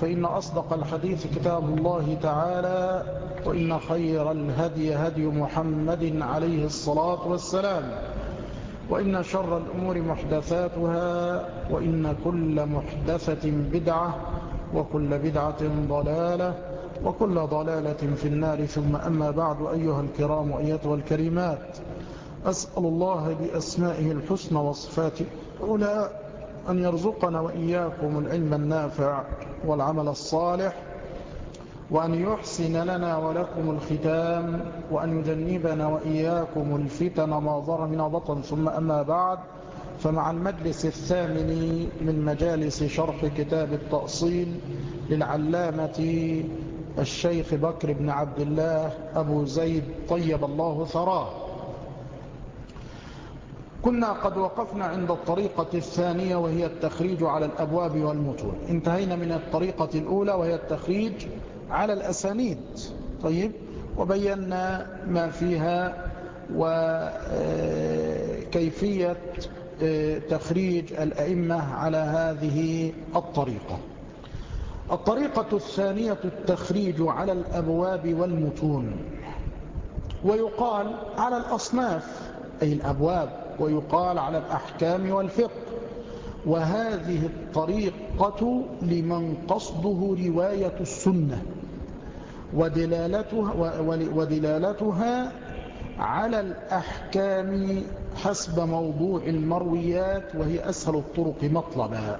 فإن أصدق الحديث كتاب الله تعالى وإن خير الهدي هدي محمد عليه الصلاة والسلام وإن شر الأمور محدثاتها وإن كل محدثة بدعة وكل بدعة ضلالة وكل ضلالة في النار. ثم أما بعد أيها الكرام وأيتها الكريمات أسأل الله بأسمائه الحسنى وصفاته. الأولى أن يرزقنا وإياكم العلم النافع والعمل الصالح وأن يحسن لنا ولكم الختام وأن يجنبنا وإياكم الفتن ما ظهر من بطن ثم أما بعد فمع المجلس الثامن من مجالس شرح كتاب التأصيل للعلامة الشيخ بكر بن عبد الله أبو زيد طيب الله ثراه. كنا قد وقفنا عند الطريقة الثانية وهي التخريج على الأبواب والمتون. انتهينا من الطريقة الأولى وهي التخريج على الأسانيد. طيب وبينا ما فيها وكيفية تخريج الأئمة على هذه الطريقة. الطريقة الثانية التخريج على الأبواب والمتون. ويقال على الأصناف أي الأبواب ويقال على الأحكام والفقه. وهذه الطريقة لمن قصده رواية السنة ودلالتها, ودلالتها على الأحكام حسب موضوع المرويات وهي أسهل الطرق مطلبا.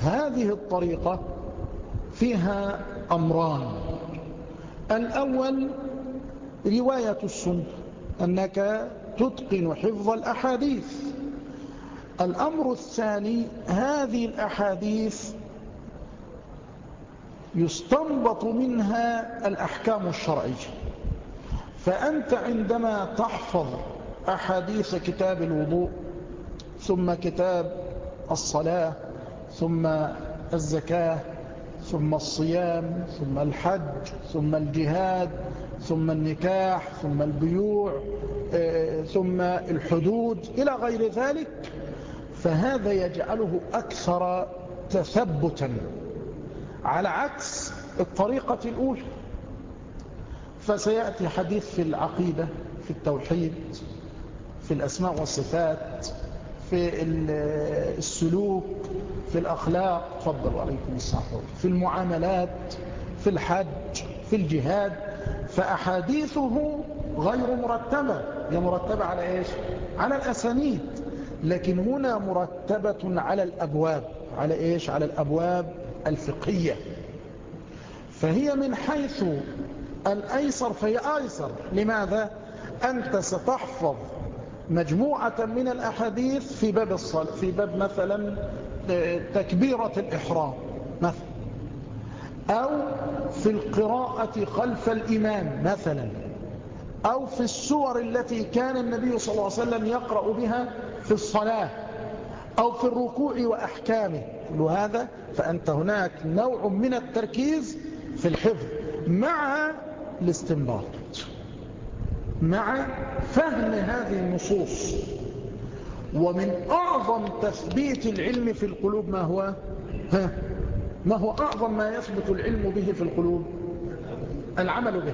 هذه الطريقة فيها أمران. الأول رواية السنة أنك تتقن حفظ الأحاديث. الأمر الثاني هذه الأحاديث يستنبط منها الأحكام الشرعية. فأنت عندما تحفظ أحاديث كتاب الوضوء ثم كتاب الصلاة ثم الزكاة ثم الصيام ثم الحج ثم الجهاد ثم النكاح ثم البيوع ثم الحدود إلى غير ذلك فهذا يجعله أكثر تثبتا. على عكس الطريقة الأولى فسيأتي حديث في العقيدة في التوحيد في الأسماء والصفات في السلوك في الأخلاق. تفضل عليكم السلام. في المعاملات في الحج في الجهاد. فأحاديثه غير مرتبة هي مرتبة على إيش؟ على الأسانيد لكن هنا مرتبة على الأبواب على إيش؟ على الأبواب الفقهية فهي من حيث الأيسر فهي أيسر لماذا؟ أنت ستحفظ مجموعة من الأحاديث في باب الصلاة في باب مثلا تكبيرة الإحرام مثلا أو في القراءة خلف الإمام مثلا أو في السور التي كان النبي صلى الله عليه وسلم يقرأ بها في الصلاة أو في الركوع وأحكامه. كل هذا فأنت هناك نوع من التركيز في الحفظ مع الاستنباط مع فهم هذه النصوص. ومن أعظم تثبيت العلم في القلوب ما هو؟ ها ما هو أعظم ما يثبت العلم به في القلوب؟ العمل به.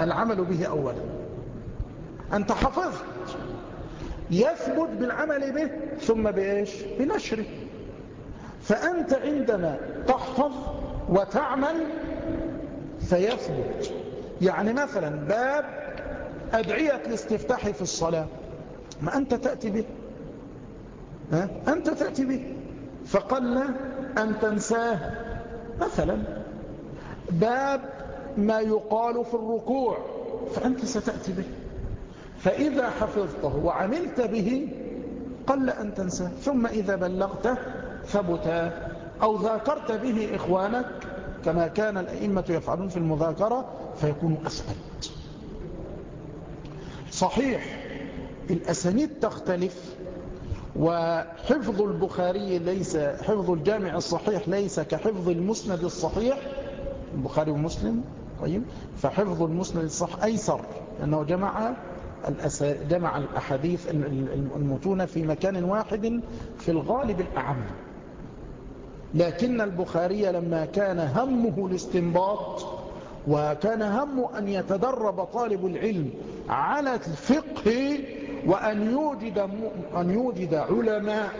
العمل به أولا. أنت حفظت يثبت بالعمل به ثم بإيش؟ بنشره فأنت عندما تحفظ وتعمل فيثبت. يعني مثلا باب أدعية الاستفتاح في الصلاة. ما أنت تأتي به؟ أنت تأتي به. فقل أن تنساه. مثلا باب ما يقال في الركوع فأنت ستأتي به. فإذا حفظته وعملت به قل أن تنساه. ثم إذا بلغته ثبت أو ذاكرت به إخوانك كما كان الأئمة يفعلون في المذاكرة فيكون أسهل. صحيح الأسانيد تختلف. وحفظ البخاري ليس حفظ الجامع الصحيح ليس كحفظ المسند الصحيح. البخاري ومسلم؟ طيب. فحفظ المسند الصح أيسر لأنه جمع جمع الأحاديث المتونة في مكان واحد في الغالب الأعم. لكن البخاري لما كان همه الاستنباط وكان همه أن يتدرب طالب العلم على الفقه وأن يوجد, أن يوجد علماء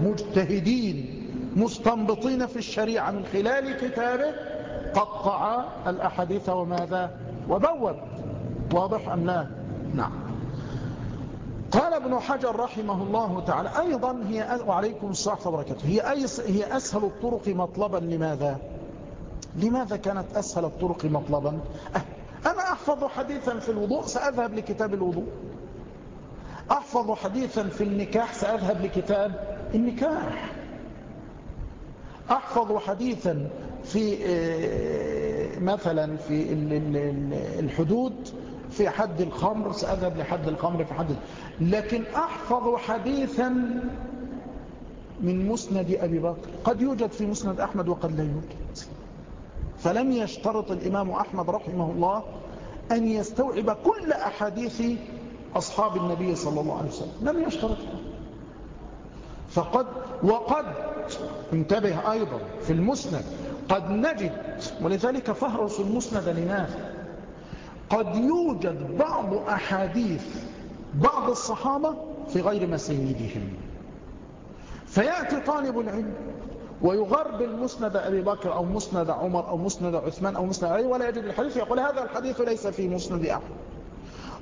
مجتهدين مستنبطين في الشريعة من خلال كتابه قطع الأحاديث وماذا؟ وبوب. واضح أم لا؟ نعم. قال ابن حجر رحمه الله تعالى أيضا هي وعليكم الصحة وبركاته. هي, هي أسهل الطرق مطلبا لماذا؟ لماذا كانت أسهل الطرق مطلبا؟ أه، أنا أحفظ حديثا في الوضوء سأذهب لكتاب الوضوء. أحفظ حديثا في النكاح سأذهب لكتاب النكاح. أحفظ حديثا في آه، مثلا في الحدود في حد الخمر سأذهب لحد الخمر في حد لكن أحفظ حديثا من مسند أبي بكر. قد يوجد في مسند أحمد وقد لا يوجد. فلم يشترط الإمام أحمد رحمه الله أن يستوعب كل أحاديث أصحاب النبي صلى الله عليه وسلم لم يشترط فقد وقد انتبه أيضا في المسند قد نجد ولذلك فهرس المسند لماذا؟ قد يوجد بعض أحاديث بعض الصحابة في غير مسيدهم فيأتي طالب العلم ويغرب المسند أبي بكر أو مسند عمر أو مسند عثمان أو مسند علي ولا يجد الحديث يقول هذا الحديث ليس في مسند أحد.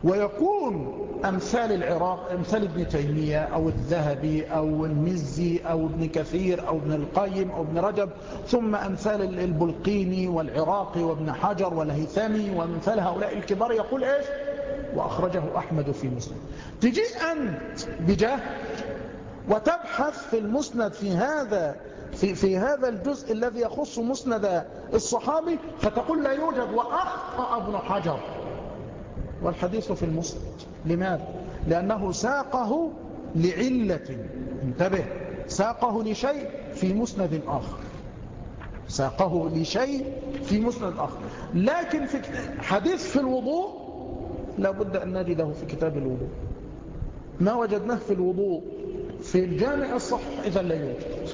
ويكون أمثال العراق أمثال ابن تيمية أو الذهبي أو المزي أو ابن كثير أو ابن القيم أو ابن رجب ثم أمثال البلقيني والعراقي وابن حجر والهيثمي وأمثال هؤلاء الكبار يقول إيش؟ وأخرجه أحمد في مسلم. تجي أنت بجهل وتبحث في المسند في هذا في, في هذا الجزء الذي يخص مسند الصحابي فتقول لا يوجد وأخطأ ابن حجر. والحديث في المسند. لماذا؟ لأنه ساقه لعلة. انتبه. ساقه لشيء في مسند آخر. ساقه لشيء في مسند آخر. لكن في حديث في الوضوء لابد أن نجده في كتاب الوضوء. ما وجدناه في الوضوء في الجامع الصحيح إذا لا يوجد.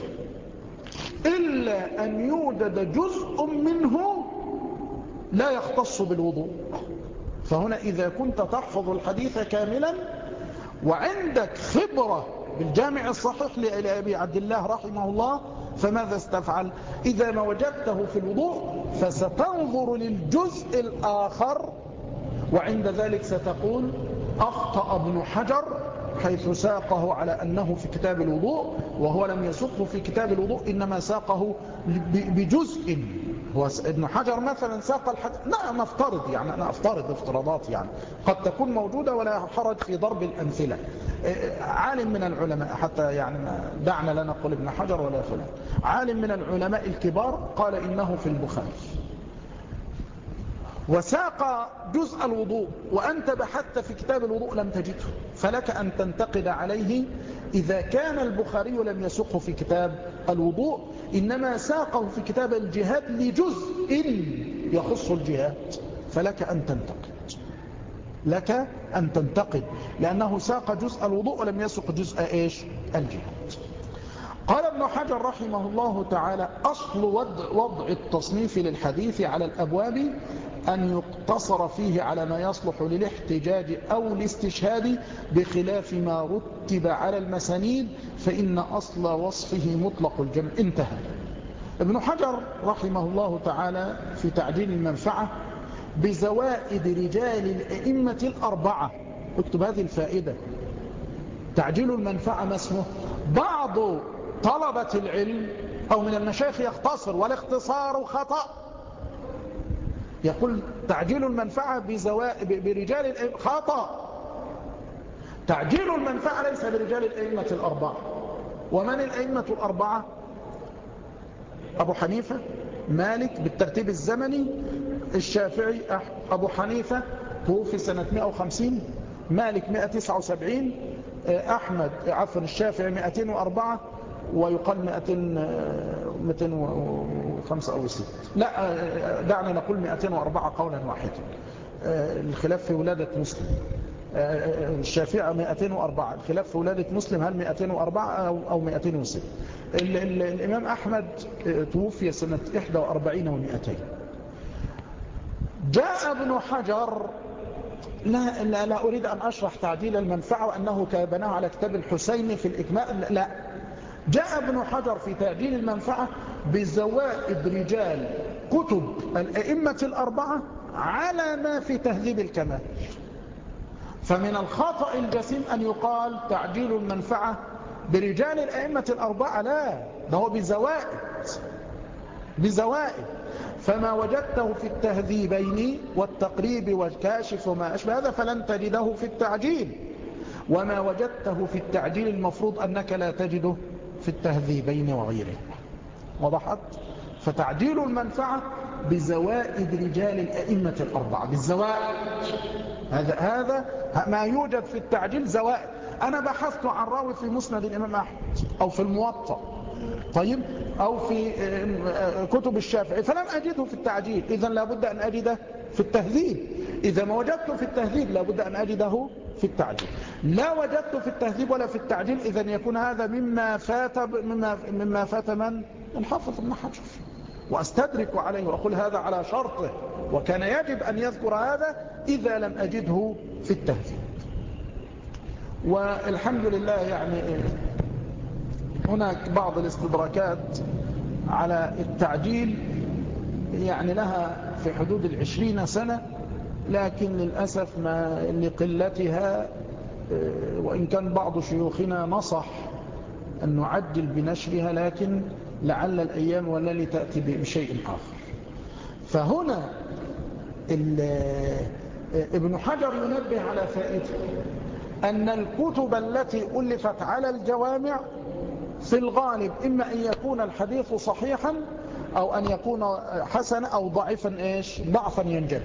إلا أن يوجد جزء منه لا يختص بالوضوء. فهنا إذا كنت تحفظ الحديث كاملا وعندك خبرة بالجامع الصحيح لأبي عبد الله رحمه الله فماذا استفعل إذا ما وجدته في الوضوء فستنظر للجزء الآخر وعند ذلك ستقول أخطأ ابن حجر حيث ساقه على أنه في كتاب الوضوء وهو لم يسقه في كتاب الوضوء إنما ساقه بجزء. هو ابن حجر مثلا ساق الحديث لا نفترض يعني أنا أفترض افتراضات يعني. قد تكون موجودة ولا حرج في ضرب الأمثلة. إيه، عالم من العلماء حتى يعني دعنا لا نقول ابن حجر ولا فلان. عالم من العلماء الكبار قال إنه في البخاري. وساق جزء الوضوء وأنت بحثت في كتاب الوضوء لم تجده. فلك أن تنتقد عليه إذا كان البخاري لم يسقه في كتاب الوضوء إنما ساقه في كتاب الجهاد لجزء يخص الجهاد فلك أن تنتقد. لك أن تنتقد لأنه ساق جزء الوضوء ولم يسق جزء إيش؟ الجهاد. قال ابن حجر رحمه الله تعالى أصل وضع, وضع التصنيف للحديث على الأبواب أن يقتصر فيه على ما يصلح للاحتجاج أو الاستشهاد بخلاف ما رتب على المسانيد فإن أصل وصفه مطلق الجمع. انتهى. ابن حجر رحمه الله تعالى في تعديل المنفعة بزوائد رجال الأئمة الأربعة. اكتب هذه الفائدة. تعجيل المنفعة ما اسمه؟ بعض طلبة العلم أو من المشايخ يختصر والاختصار خطأ. يقول تعجيل المنفعة برجال الأئمة خطأ تعجيل المنفعة ليس برجال الأئمة الأربعة. ومن الأئمة الأربعة؟ أبو حنيفة مالك بالترتيب الزمني الشافعي أبو حنيفة توفي سنة 150 مالك 179 أحمد عفوا الشافعي 204 ويقال 200 205 أو 6 لا دعنا نقول 204 قولا واحدا. الخلاف في ولادة مسلم. الشافعي 204 الخلاف في ولادة مسلم هل 204 أو 206 الإمام أحمد توفي سنة 41 و200 جاء ابن حجر لا, لا, لا أريد أن أشرح تعديل المنفعة وأنه بناه على كتاب الحسين في الإكماء لا جاء ابن حجر في تعديل المنفعة بزوائد رجال كتب الأئمة الأربعة على ما في تهذيب الكمال. فمن الخطأ الجسيم أن يقال تعديل المنفعة برجال الأئمة الأربعة لا ده هو بزوائد بزوائد. فما وجدته في التهذيبين والتقريب والكاشف وما أشبه هذا فلن تجده في التعجيل. وما وجدته في التعجيل المفروض أنك لا تجده في التهذيبين وغيره. وضحت؟ فتعجيل المنفعة بزوائد رجال الأئمة الأربعة. بالزوائد. هذا هذا ما يوجد في التعجيل زوائد. أنا بحثت عن راوي في مسند الإمام أحمد أو في الموطأ طيب أو في كتب الشافعي فلم أجده في التعجيل إذا لابد أن أجده في التهذيب. إذا ما وجدته في التهذيب لابد أن أجده في التعجيل لا وجدت في التهذيب ولا في التعجيل إذا يكون هذا مما فات مما, مما فات من؟ الحافظ ابن حجر. وأستدرك عليه وأقول هذا على شرطه وكان يجب أن يذكر هذا إذا لم أجده في التهذيب. والحمد لله يعني هناك بعض الاستدراكات على التعجيل يعني لها في حدود العشرين سنة. لكن للأسف ما لقلتها وإن كان بعض شيوخنا نصح أن نعجل بنشرها لكن لعل الأيام ولا لتأتي بشيء آخر. فهنا ابن حجر ينبه على فائدة أن الكتب التي ألفت على الجوامع في الغالب إما أن يكون الحديث صحيحا أو أن يكون حسنا أو ضعيفا إيش؟ ضعفا ينجبر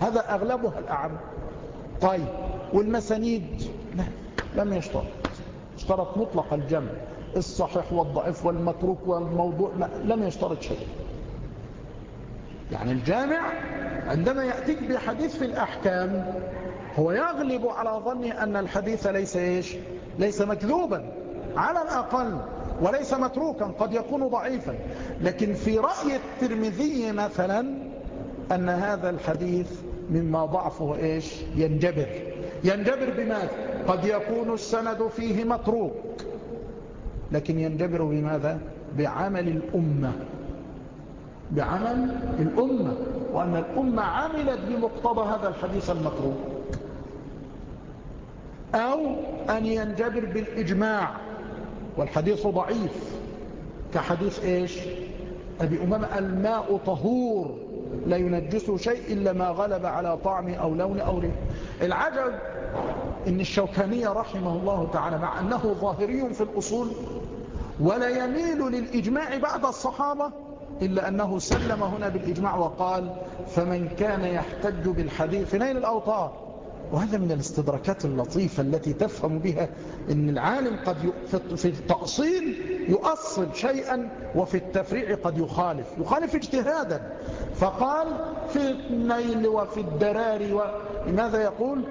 هذا أغلبها الأعم. طيب والمسانيد؟ لا لم يشترط. اشترط مطلق الجمع. الصحيح والضعيف والمتروك والموضوع لا لم يشترط شيء. يعني الجامع عندما يأتيك بحديث في الأحكام هو يغلب على ظنه أن الحديث ليس إيش؟ ليس مكذوبا. على الأقل وليس متروكا قد يكون ضعيفا. لكن في رأي الترمذي مثلا أن هذا الحديث مما ضعفه إيش؟ ينجبر ينجبر بماذا؟ قد يكون السند فيه متروك. لكن ينجبر بماذا؟ بعمل الأمة. بعمل الأمة. وأن الأمة عملت بمقتضى هذا الحديث المتروك. أو أن ينجبر بالإجماع. والحديث ضعيف. كحديث إيش؟ أبي أمامة الماء طهور. لا ينجسه شيء إلا ما غلب على طعم أو لون أو ريح. العجب إن الشوكانية رحمه الله تعالى مع أنه ظاهري في الأصول ولا يميل للإجماع بعد الصحابة إلا أنه سلم هنا بالإجماع وقال فمن كان يحتج بالحديث في نيل الأوطار وهذا من الاستدراكات اللطيفة التي تفهم بها إن العالم قد في التأصيل يؤصل شيئا وفي التفريع قد يخالف يخالف اجتهادا. فقال في النيل وفي الدرار وماذا يقول؟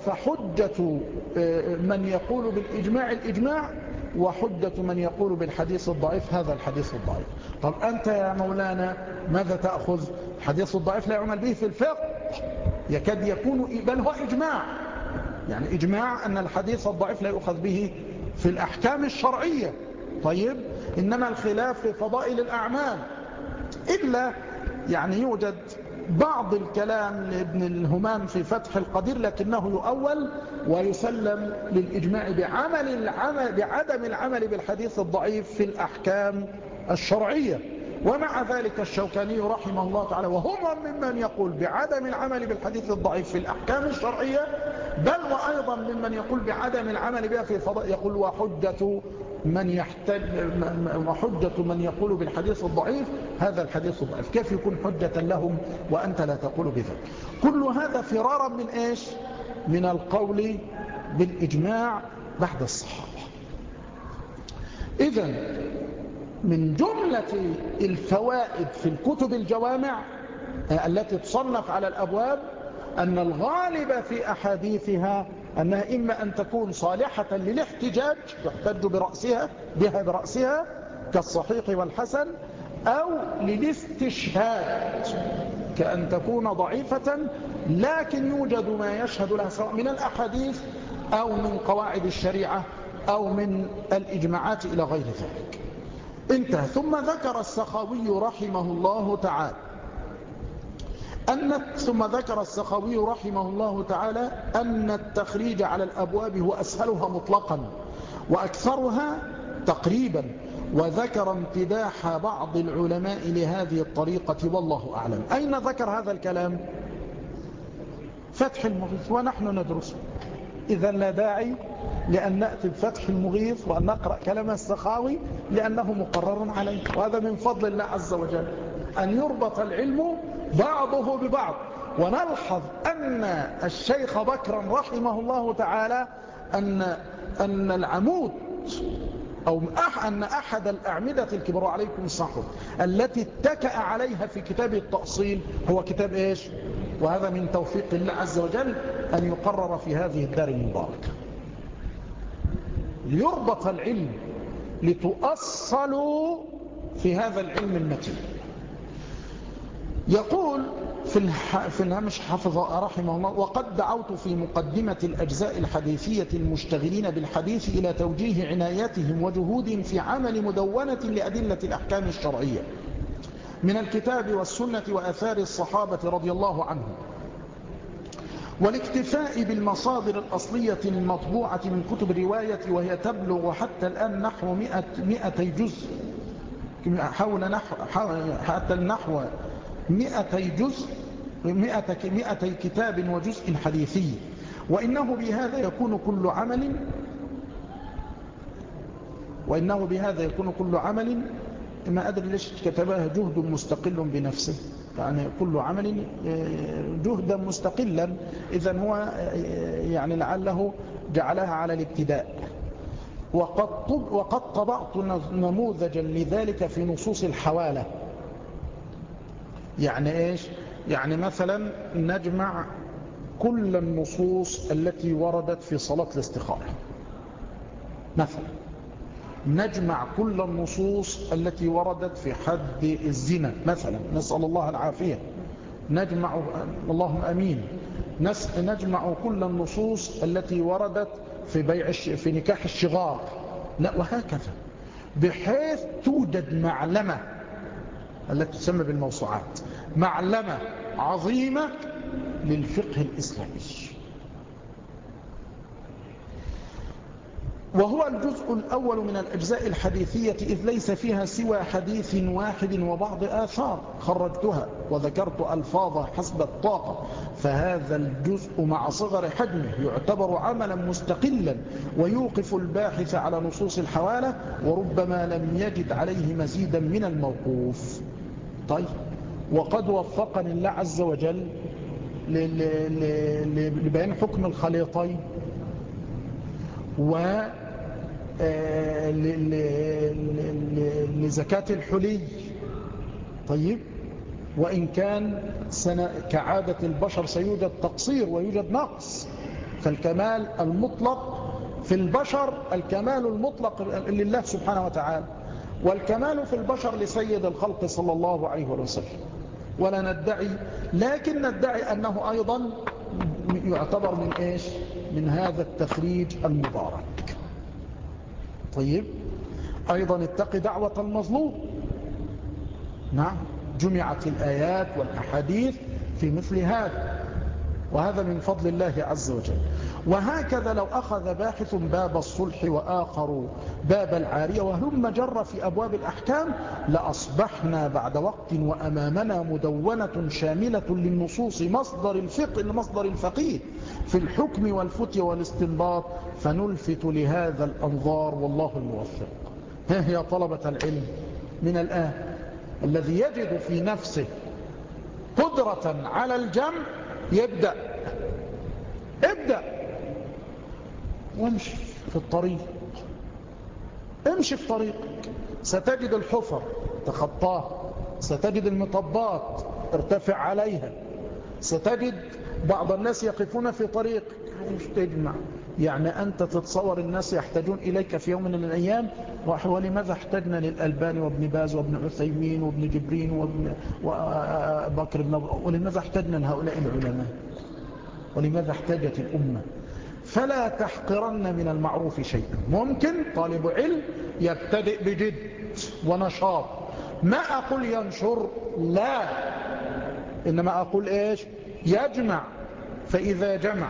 فحجة آه، من يقول بالإجماع الإجماع وحجة من يقول بالحديث الضعيف هذا الحديث الضعيف. طب أنت يا مولانا ماذا تأخذ؟ الحديث الضعيف لا يعمل به في الفقه. يكاد يكون بل هو إجماع. يعني إجماع أن الحديث الضعيف لا يؤخذ به في الأحكام الشرعية. طيب إنما الخلاف في فضائل الأعمال. إلا يعني يوجد بعض الكلام لابن الهمام في فتح القدير لكنه يؤول ويسلم للإجماع بعمل العمل بعدم العمل بالحديث الضعيف في الأحكام الشرعية. ومع ذلك الشوكاني رحمه الله تعالى وهم ممن يقول بعدم العمل بالحديث الضعيف في الأحكام الشرعية بل وأيضا ممن يقول بعدم العمل بها في فضاء يقول وحجة من يحتج وحجة من يقول بالحديث الضعيف هذا الحديث الضعيف. كيف يكون حجة لهم وأنت لا تقول بذلك؟ كل هذا فرارا من إيش؟ من القول بالإجماع بعد الصحابة. إذا من جملة الفوائد في الكتب الجوامع التي تصنف على الأبواب أن الغالب في أحاديثها أنها إما أن تكون صالحة للاحتجاج يحتج برأسها بها برأسها كالصحيح والحسن أو للاستشهاد كأن تكون ضعيفة لكن يوجد ما يشهد لها سواء من الأحاديث أو من قواعد الشريعة أو من الإجماعات إلى غير ذلك. انتهى. ثم ذكر السخاوي رحمه الله تعالى أن ثم ذكر السخاوي رحمه الله تعالى أن التخريج على الأبواب هو أسهلها مطلقا وأكثرها تقريبا وذكر امتداح بعض العلماء لهذه الطريقة والله أعلم. أين ذكر هذا الكلام؟ فتح المغيث ونحن ندرسه إذا لا داعي لأن نأتي بفتح المغيث وأن نقرأ كلام السخاوي لأنه مقرر عليه. وهذا من فضل الله عز وجل. أن يربط العلم بعضه ببعض. ونلحظ أن الشيخ بكرا رحمه الله تعالى أن, أن العمود أو أن أحد الأعمدة الكبار عليكم الصحر التي اتكأ عليها في كتاب التأصيل هو كتاب إيش؟ وهذا من توفيق الله عز وجل أن يقرر في هذه الدار المباركة ليربط العلم لتؤصلوا في هذا العلم المتين. يقول في, الح... في الهمش حفظ رحمه الله وقد دعوت في مقدمة الأجزاء الحديثية المشتغلين بالحديث إلى توجيه عنايتهم وجهودهم في عمل مدونة لأدلة الأحكام الشرعية. من الكتاب والسنة وأثار الصحابة رضي الله عنهم. والاكتفاء بالمصادر الأصلية المطبوعة من كتب الرواية وهي تبلغ حتى الآن نحو مئة, مئتي جزء حول نحو حتى النحو مئتي جزء مئتي, كتاب وجزء حديثي. وإنه بهذا يكون كل عمل وإنه بهذا يكون كل عمل ما أدري ليش كتبها جهد مستقل بنفسه. يعني كل عمل جهدا مستقلا إذا هو يعني لعله جعلها على الابتداء. وقد, وقد طبعت نموذجا لذلك في نصوص الحوالة. يعني إيش؟ يعني مثلا نجمع كل النصوص التي وردت في صلاة الاستخارة. مثلا نجمع كل النصوص التي وردت في حد الزنا. مثلا نسأل الله العافية. نجمع اللهم أمين. نجمع كل النصوص التي وردت في بيع في نكاح الشغار. لا وهكذا. بحيث توجد معلمة. التي تسمى بالموسوعات معلمة عظيمة للفقه الإسلامي. وهو الجزء الأول من الأجزاء الحديثية إذ ليس فيها سوى حديث واحد وبعض آثار خرجتها وذكرت ألفاظ حسب الطاقة. فهذا الجزء مع صغر حجمه يعتبر عملا مستقلا ويوقف الباحث على نصوص الحوالة وربما لم يجد عليه مزيدا من الموقوف. طيب. وقد وفقني الله عز وجل لبيان حكم الخليطين و آه، لزكاة الحلي. طيب. وإن كان كعادة البشر سيوجد تقصير ويوجد نقص فالكمال المطلق في البشر الكمال المطلق لله سبحانه وتعالى. والكمال في البشر لسيد الخلق صلى الله عليه وسلم. ولا ندعي لكن ندعي أنه أيضا يعتبر من إيش؟ من هذا التخريج المبارك. طيب أيضا اتق دعوة المظلوم. نعم جمعت الآيات والأحاديث في مثل هذا. وهذا من فضل الله عز وجل. وهكذا لو أخذ باحث باب الصلح وآخر باب العارية وهم جر في أبواب الأحكام لأصبحنا بعد وقت وأمامنا مدونة شاملة للنصوص مصدر الفقه مصدر الفقيه في الحكم والفتي والاستنباط فنلفت لهذا الأنظار والله الموفق. ها هي طلبة العلم من الآن الذي يجد في نفسه قدرة على الجمع يبدأ. ابدأ. وامشي في الطريق. امشي في طريقك. ستجد الحفر تخطاها ستجد المطبات ارتفع عليها. ستجد بعض الناس يقفون في طريق تجمع. يعني أنت تتصور الناس يحتاجون إليك في يوم من الأيام. ولماذا احتجنا للألباني وابن باز وابن عثيمين وابن جبرين وابن بكر بن ولماذا احتجنا لهؤلاء العلماء؟ ولماذا احتاجت الأمة؟ فلا تحقرن من المعروف شيئا. ممكن طالب علم يبتدئ بجد ونشاط. ما أقول ينشر؟ لا. إنما أقول إيش؟ يجمع. فإذا جمع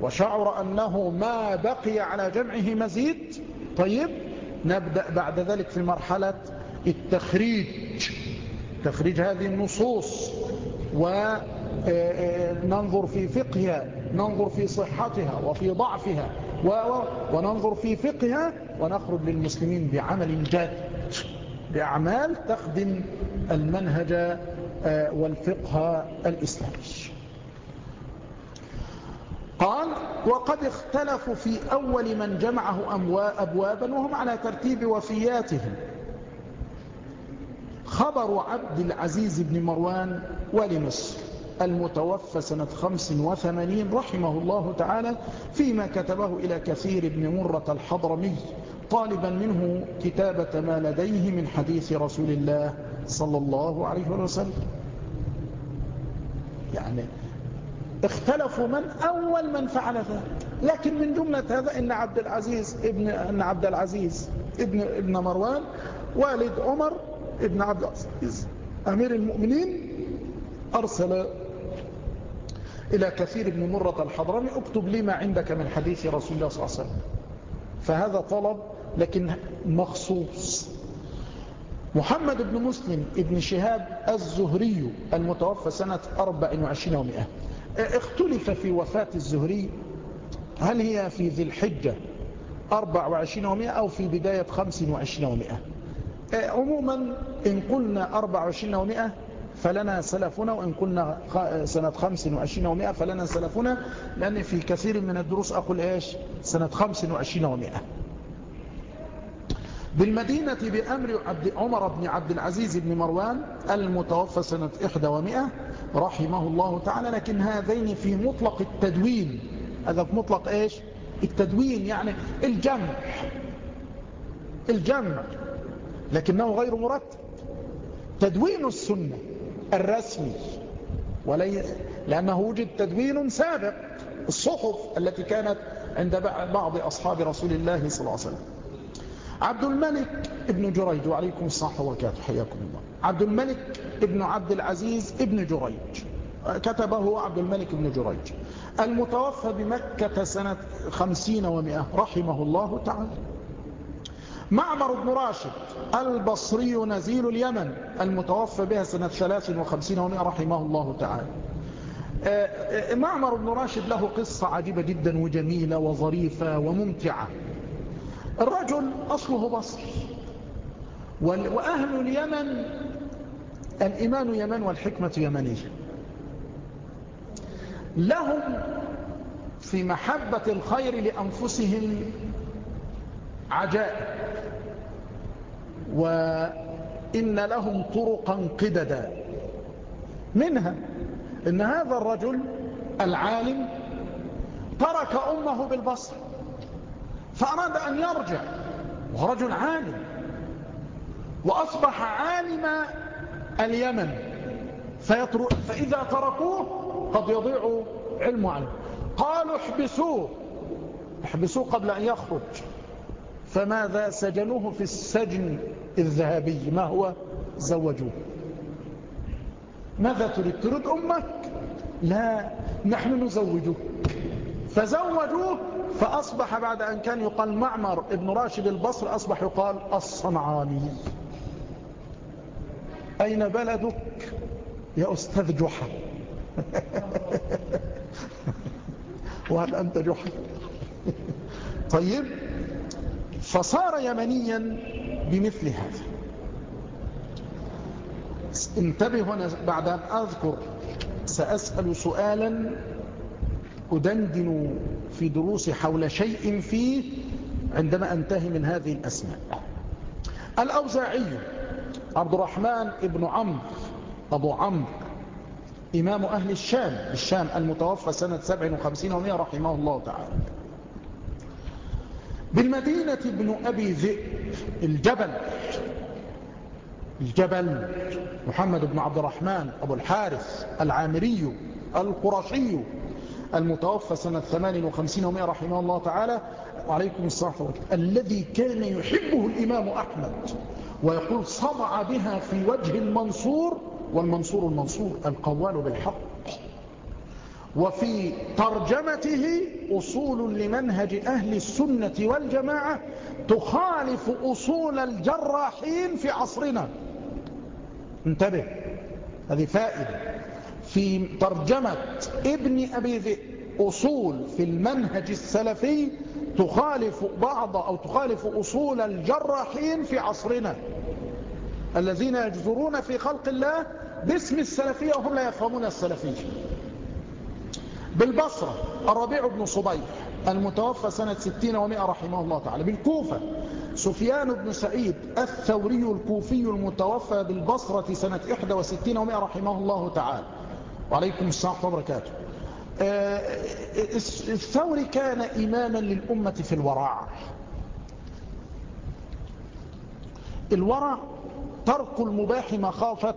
وشعر أنه ما بقي على جمعه مزيد طيب نبدأ بعد ذلك في مرحلة التخريج. تخريج هذه النصوص وننظر في فقهها ننظر في صحتها وفي ضعفها وننظر في فقهها ونخرج للمسلمين بعمل جاد بأعمال تخدم المنهج آه، والفقه الإسلامي. قال وقد اختلفوا في أول من جمعه أبوابا وهم على ترتيب وفياتهم. خبر عبد العزيز بن مروان ولمصر. المتوفى سنة 85 رحمه الله تعالى فيما كتبه إلى كثير بن مرة الحضرمي طالبا منه كتابة ما لديه من حديث رسول الله صلى الله عليه وسلم. يعني اختلفوا من أول من فعل ذلك. لكن من جملة هذا إن عبد العزيز ابن أن عبد العزيز ابن ابن مروان والد عمر ابن عبد العزيز أمير المؤمنين أرسل إلى كثير بن مرة الحضرمي اكتب لي ما عندك من حديث رسول الله صلى الله عليه وسلم. فهذا طلب لكن مخصوص. محمد بن مسلم ابن شهاب الزهري المتوفى سنة 24 ومئة اختلف في وفاة الزهري هل هي في ذي الحجة 24 ومئة أو في بداية 25 ومئة عموما إن قلنا 24 ومئة فلنا سلفنا وإن قلنا سنة 25 ومئة فلنا سلفنا لأن في كثير من الدروس أقول إيش؟ سنة 25 ومئة بالمدينة بأمر عبد عمر بن عبد العزيز بن مروان المتوفى سنة 100 رحمه الله تعالى لكن هذين في مطلق التدوين. هذا في مطلق إيش؟ التدوين يعني الجمع. الجمع. لكنه غير مرتب. تدوين السنة. الرسمي. ولي لأنه وجد تدوين سابق الصحف التي كانت عند بعض أصحاب رسول الله صلى الله عليه وسلم. عبد الملك ابن جريج وعليكم الصحة وبركاته حياكم الله. عبد الملك ابن عبد العزيز ابن جريج. كتبه عبد الملك ابن جريج. المتوفى بمكة سنة خمسين ومئة رحمه الله تعالى. معمر بن راشد البصري نزيل اليمن المتوفى بها سنة ثلاث وخمسين ومئة رحمه الله تعالى. آه، آه، معمر بن راشد له قصة عجيبة جدا وجميلة وظريفة وممتعة. الرجل أصله بصر وأهل اليمن الإيمان يمن والحكمة يمنية. لهم في محبة الخير لأنفسهم عجائب. وإن لهم طرقا قددا. منها إن هذا الرجل العالم ترك أمه بالبصر فأراد أن يرجع وهو رجل عالم وأصبح عالم اليمن. فإذا تركوه قد يضيع علم علم قالوا احبسوه احبسوه قبل أن يخرج. فماذا سجنوه في السجن الذهبي؟ ما هو؟ زوجوه. ماذا تريد؟ تريد أمك؟ لا نحن نزوجه. فزوجوه فأصبح بعد أن كان يقال معمر ابن راشد البصر أصبح يقال الصنعاني. أين بلدك؟ يا أستاذ جحا. وهل أنت جحا؟ طيب فصار يمنيا بمثل هذا. انتبه هنا بعد أن أذكر سأسأل سؤالا أدندن في دروس حول شيء فيه عندما أنتهي من هذه الأسماء. الأوزاعي عبد الرحمن ابن عمرو أبو عمرو إمام أهل الشام الشام المتوفى سنة 57 و100 رحمه الله تعالى. بالمدينة ابن أبي ذئب الجبل الجبل محمد بن عبد الرحمن أبو الحارث العامري القرشي المتوفى سنة 58 و100 رحمه الله تعالى. وعليكم الصلاة والسلام. الذي كان يحبه الإمام أحمد ويقول صدع بها في وجه المنصور والمنصور المنصور القوال بالحق. وفي ترجمته أصول لمنهج أهل السنة والجماعة تخالف أصول الجراحين في عصرنا. انتبه هذه فائدة. في ترجمة ابن أبي ذئب أصول في المنهج السلفي تخالف بعض أو تخالف أصول الجراحين في عصرنا. الذين يجذرون في خلق الله باسم السلفية وهم لا يفهمون السلفية. بالبصرة الربيع بن صبيح المتوفى سنة ستين ومائة رحمه الله تعالى بالكوفة. سفيان بن سعيد الثوري الكوفي المتوفى بالبصرة سنة إحدى وستين ومائة رحمه الله تعالى. وعليكم السلام وبركاته. الثوري كان إماما للأمة في الورع. الورع ترك المباح مخافة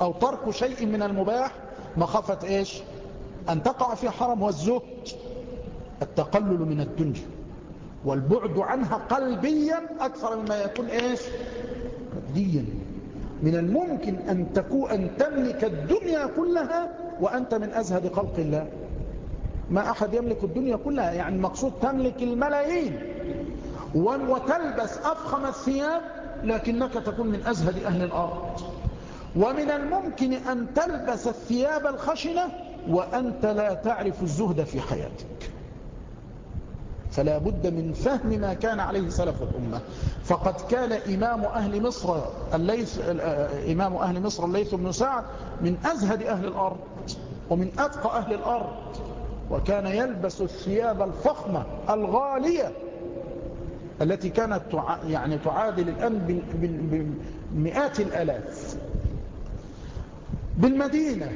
أو ترك شيء من المباح مخافة إيش؟ أن تقع في حرم والزهد التقلل من الدنيا والبعد عنها قلبيا أكثر مما يكون إيش؟ ماديا. من الممكن أن تكون أن تملك الدنيا كلها وأنت من أزهد خلق الله. ما أحد يملك الدنيا كلها يعني المقصود تملك الملايين. وتلبس أفخم الثياب لكنك تكون من أزهد أهل الأرض. ومن الممكن أن تلبس الثياب الخشنة وأنت لا تعرف الزهد في حياتك. فلا بد من فهم ما كان عليه سلف الأمة. فقد كان إمام أهل مصر الليث إمام أهل مصر الليث بن سعد من أزهد أهل الأرض ومن أتقى أهل الأرض. وكان يلبس الثياب الفخمة الغالية التي كانت يعني تعادل الآن بمئات الألاف. بالمدينة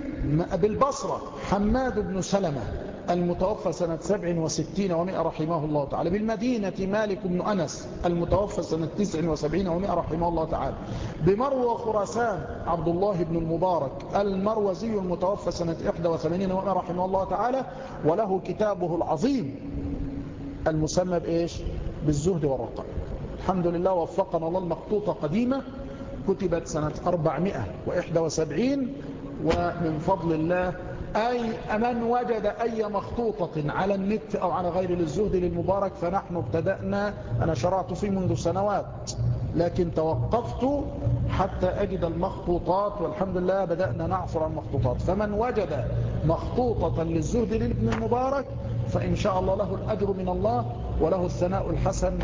بالبصرة حماد بن سلمة المتوفى سنة 67 و100 رحمه الله تعالى. بالمدينة مالك بن أنس المتوفى سنة 79 و100 رحمه الله تعالى. بمروى خراسان عبد الله بن المبارك المروزي المتوفى سنة 81 و100 رحمه الله تعالى. وله كتابه العظيم المسمى بإيش؟ بالزهد والرقاء الحمد لله وفقنا الله المخطوطة قديمة كتبت سنة 471 ومن فضل الله أي من وجد أي مخطوطة على النت أو على غير للزهد للمبارك فنحن ابتدأنا أنا شرعت فيه منذ سنوات لكن توقفت حتى أجد المخطوطات والحمد لله بدأنا نعصر المخطوطات. فمن وجد مخطوطة للزهد للابن المبارك فإن شاء الله له الأجر من الله وله الثناء الحسن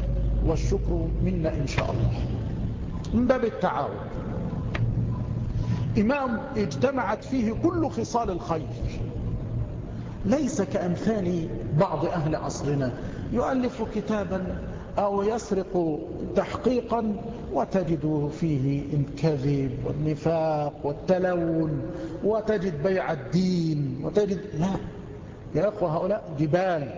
والشكر منا إن شاء الله. من باب التعاون. إمام اجتمعت فيه كل خصال الخير. ليس كأمثال بعض أهل عصرنا يؤلف كتابا أو يسرق تحقيقا وتجد فيه الكذب والنفاق والتلون وتجد بيع الدين وتجد لا. يا أخوة هؤلاء جبال.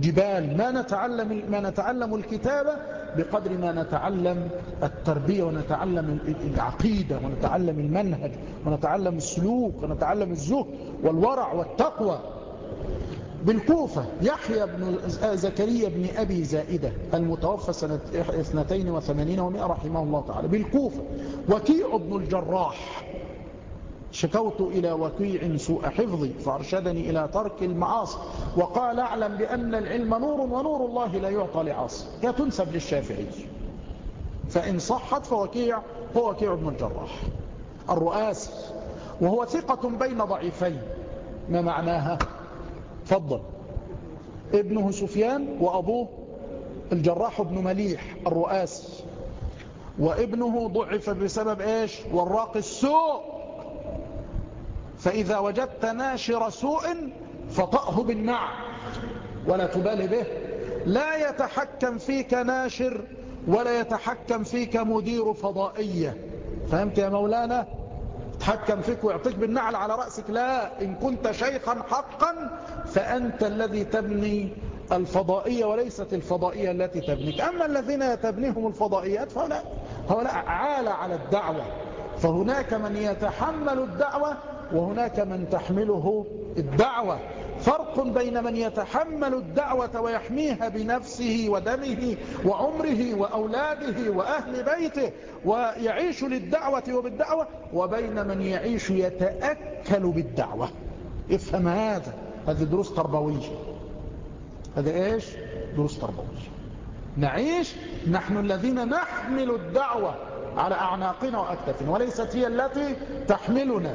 جبال. ما نتعلم, ما نتعلم الكتابة بقدر ما نتعلم التربية ونتعلم العقيدة ونتعلم المنهج ونتعلم السلوك ونتعلم الزهد والورع والتقوى. بالكوفة يحيى بن زكريا بن أبي زائدة المتوفى سنة 82 و100 رحمه الله تعالى. بالكوفة وكيع بن الجراح شكوت إلى وكيع سوء حفظي فأرشدني إلى ترك المعاصي. وقال أعلم بأن العلم نور ونور الله لا يعطى لعاصي. هي تنسب للشافعي. فإن صحت فوكيع هو وكيع بن الجراح. الرؤاسي وهو ثقة بين ضعيفين. ما معناها؟ فضل ابنه سفيان وأبوه الجراح بن مليح الرؤاسي وابنه ضعف بسبب إيش؟ وراق السوء. فإذا وجدت ناشر سوء فطأه بالنعم ولا تبالي به. لا يتحكم فيك ناشر ولا يتحكم فيك مدير فضائية. فهمت يا مولانا؟ يتحكم فيك ويعطيك بالنعل على رأسك. لا إن كنت شيخا حقا فأنت الذي تبني الفضائية وليست الفضائية التي تبنيك. أما الذين تبنيهم الفضائيات فهؤلاء هؤلاء عال على الدعوة. فهناك من يتحمل الدعوة وهناك من تحمله الدعوة. فرق بين من يتحمل الدعوة ويحميها بنفسه ودمه وعمره وأولاده وأهل بيته ويعيش للدعوة وبالدعوة وبين من يعيش يتأكل بالدعوة. افهم هذا. هذه دروس تربوية. هذا إيش؟ دروس تربوية. نعيش نحن الذين نحمل الدعوة على أعناقنا وأكتفنا وليست هي التي تحملنا.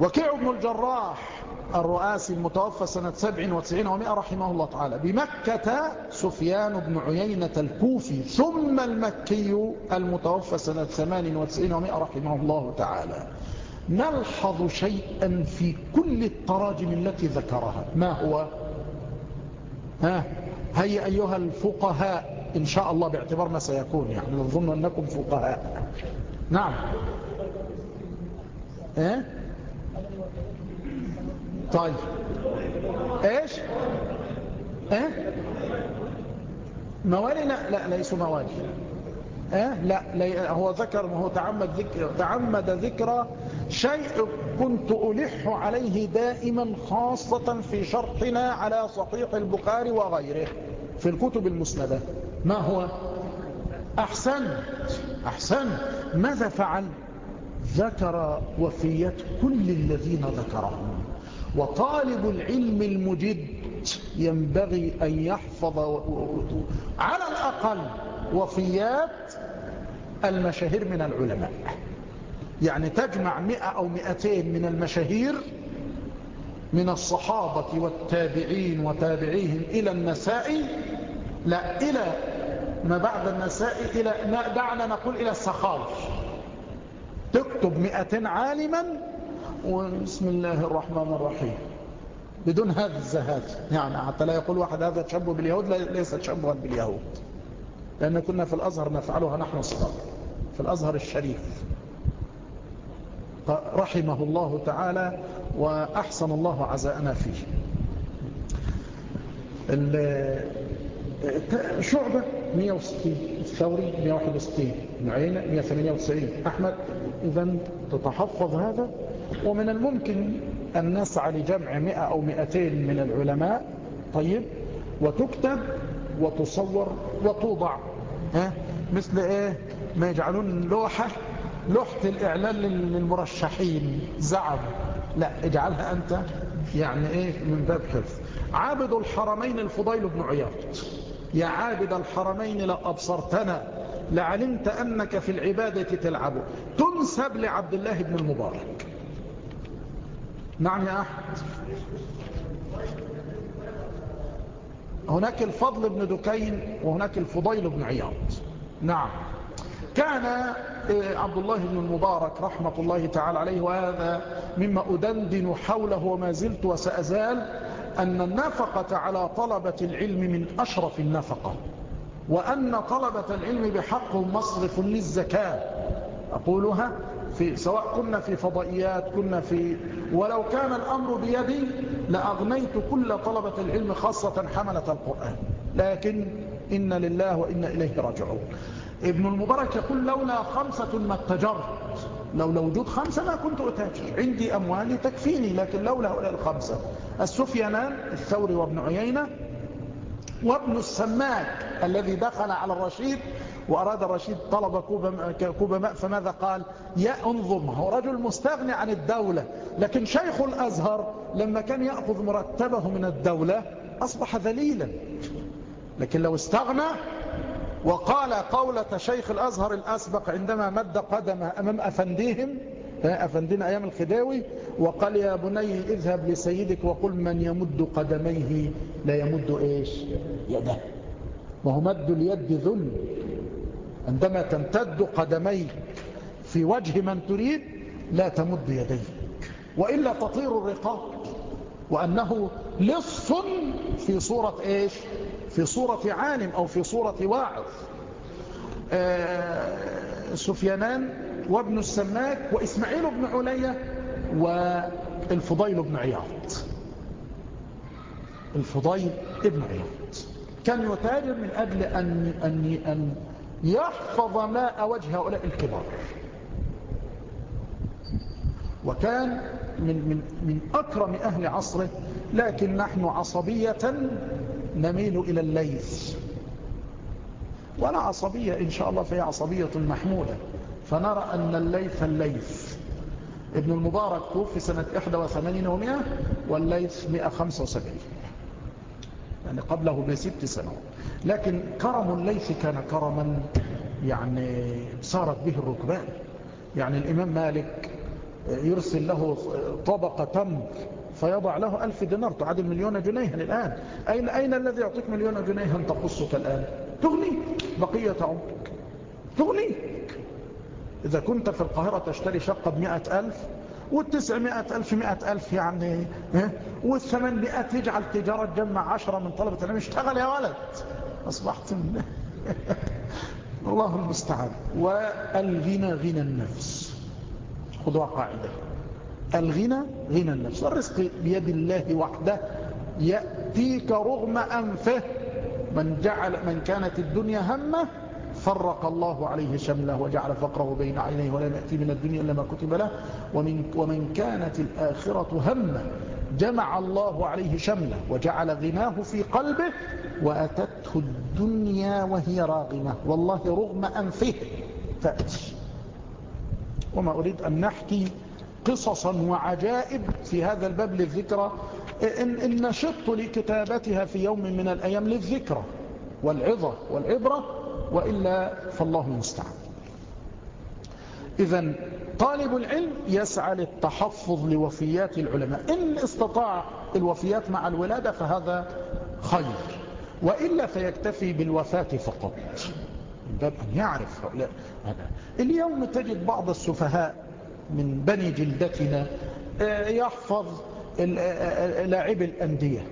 وكيع بن الجراح الرؤاسي المتوفى سنة 97 و100 رحمه الله تعالى بمكة سفيان بن عيينة الكوفي ثم المكي المتوفى سنة 98 و100 رحمه الله تعالى. نلحظ شيئا في كل التراجم التي ذكرها. ما هو؟ ها؟ هيا أيها الفقهاء إن شاء الله باعتبار ما سيكون يعني نظن أنكم فقهاء. نعم. إيه؟ طيب. إيش؟ إيه؟ موالي؟ لا لا ليسوا موالي. إيه؟ لا هو ذكر هو تعمد ذكر تعمد ذكر شيء كنت ألح عليه دائما خاصة في شرحنا على صحيح البخاري وغيره في الكتب المسندة. ما هو؟ أحسن أحسن. ماذا فعل؟ ذكر وفيات كل الذين ذكرهم. وطالب العلم المجد ينبغي أن يحفظ على الأقل وفيات المشاهير من العلماء. يعني تجمع مئة أو مئتين من المشاهير من الصحابة والتابعين وتابعيهم إلى النساء لا إلى ما بعد النساء إلى دعنا نقول إلى السخاوي تكتب مئتين عالما وبسم الله الرحمن الرحيم. بدون هذا الزهاد يعني حتى لا يقول واحد هذا تشبه باليهود ليس تشبها باليهود. لأن كنا في الأزهر نفعلها نحن الصغار في الأزهر الشريف. رحمه الله تعالى وأحسن الله عزاءنا فيه. شعبة 160 الثوري 161 معينة 198 أحمد إذا تتحفظ هذا ومن الممكن أن نسعى لجمع 100 أو 200 من العلماء طيب وتكتب وتصور وتوضع ها؟ مثل إيه؟ ما يجعلون لوحة لوحة الإعلان للمرشحين زعم. لا اجعلها أنت يعني إيه؟ من باب حفظ. عابد الحرمين الفضيل بن عياض. يا عابد الحرمين لأبصرتنا لعلمت أنك في العبادة تلعب. تنسب لعبد الله بن المبارك. نعم يا أحمد هناك الفضل بن دكين وهناك الفضيل بن عياض. نعم. كان آه، عبد الله بن المبارك رحمة الله تعالى عليه وهذا مما أدندن حوله وما زلت وسأزال أن النفقة على طلبة العلم من أشرف النفقة وأن طلبة العلم بحق مصرف للزكاة. أقولها؟ في سواء كنا في فضائيات كنا في ولو كان الأمر بيدي لأغنيت كل طلبة العلم خاصة حملة القرآن. لكن إن لله وإن إليه راجعون. ابن المبارك يقول لولا خمسة ما اتجرت. لولا وجود خمسة ما كنت أتاجر. عندي أموالي تكفيني لكن لولا هؤلاء الخمسة. السفيانان الثوري وابن عيينة وابن السماك الذي دخل على الرشيد وأراد الرشيد طلب كوب ماء فماذا قال؟ يا انظم هو رجل مستغني عن الدولة لكن شيخ الأزهر لما كان يأخذ مرتبه من الدولة أصبح ذليلا. لكن لو استغنى وقال قولة شيخ الأزهر الأسبق عندما مد قدمه أمام أفنديهم أفندنا أيام الخداوي وقال يا بني اذهب لسيدك وقل من يمد قدميه؟ لا يمد إيش؟ يده. وهو مد اليد ذل. عندما تمتد قدميك في وجه من تريد لا تمد يديك. وإلا تطير الرقاب. وأنه لص في صورة إيش؟ في صورة عالم أو في صورة واعظ. آه سفيانان وابن السماك وإسماعيل بن علية والفضيل بن عياض. الفضيل ابن عياض. كان يتاجر من أجل أن, أن, أن يحفظ ماء وجه هؤلاء الكبار. وكان من, من, من أكرم أهل عصره لكن نحن عصبية نميل إلى الليث. ولا عصبية إن شاء الله فهي عصبية محمودة. فنرى أن الليث الليث. ابن المبارك توفي سنة 81 و100 والليث 175 يعني قبله بست سنوات. لكن كرم الليث كان كرما يعني صارت به الركبان. يعني الإمام مالك يرسل له طبقة تمر فيضع له ألف دينار تعادل مليون جنيه الآن. أين, أين الذي يعطيك مليون جنيه تخصك الآن. تغني بقية عمرك. تغني. إذا كنت في القاهرة تشتري شقة بمئة ألف والتسعمائة ألف مئة ألف يعني والثمانمائة يجعل تجارة تجمع عشرة من طلبة العلم. اشتغل يا ولد. أصبحت من الله المستعان. والغنى غنى النفس. خذوا قاعدة. الغنى غنى النفس. والرزق بيد الله وحده. يأتيك رغم أنفه. من, جعل من كانت الدنيا همة فرق الله عليه شمله وجعل فقره بين عينيه ولا يأتي من الدنيا إلا ما كتب له. ومن, ومن كانت الآخرة همة جمع الله عليه شمله وجعل غناه في قلبه وأتته الدنيا وهي راغمة. والله رغم أنفه تأتي وما أريد أن نحكي قصصا وعجائب في هذا الباب للذكرى. إن, إن نشط لكتابتها في يوم من الأيام للذكرى والعظة والعبرة وإلا فالله المستعان. إذا طالب العلم يسعى للتحفظ لوفيات العلماء. إن استطاع الوفيات مع الولادة فهذا خير. وإلا فيكتفي بالوفاة فقط. باب أن يعرف هؤلاء. اليوم تجد بعض السفهاء من بني جلدتنا آه، يحفظ لاعب الأندية.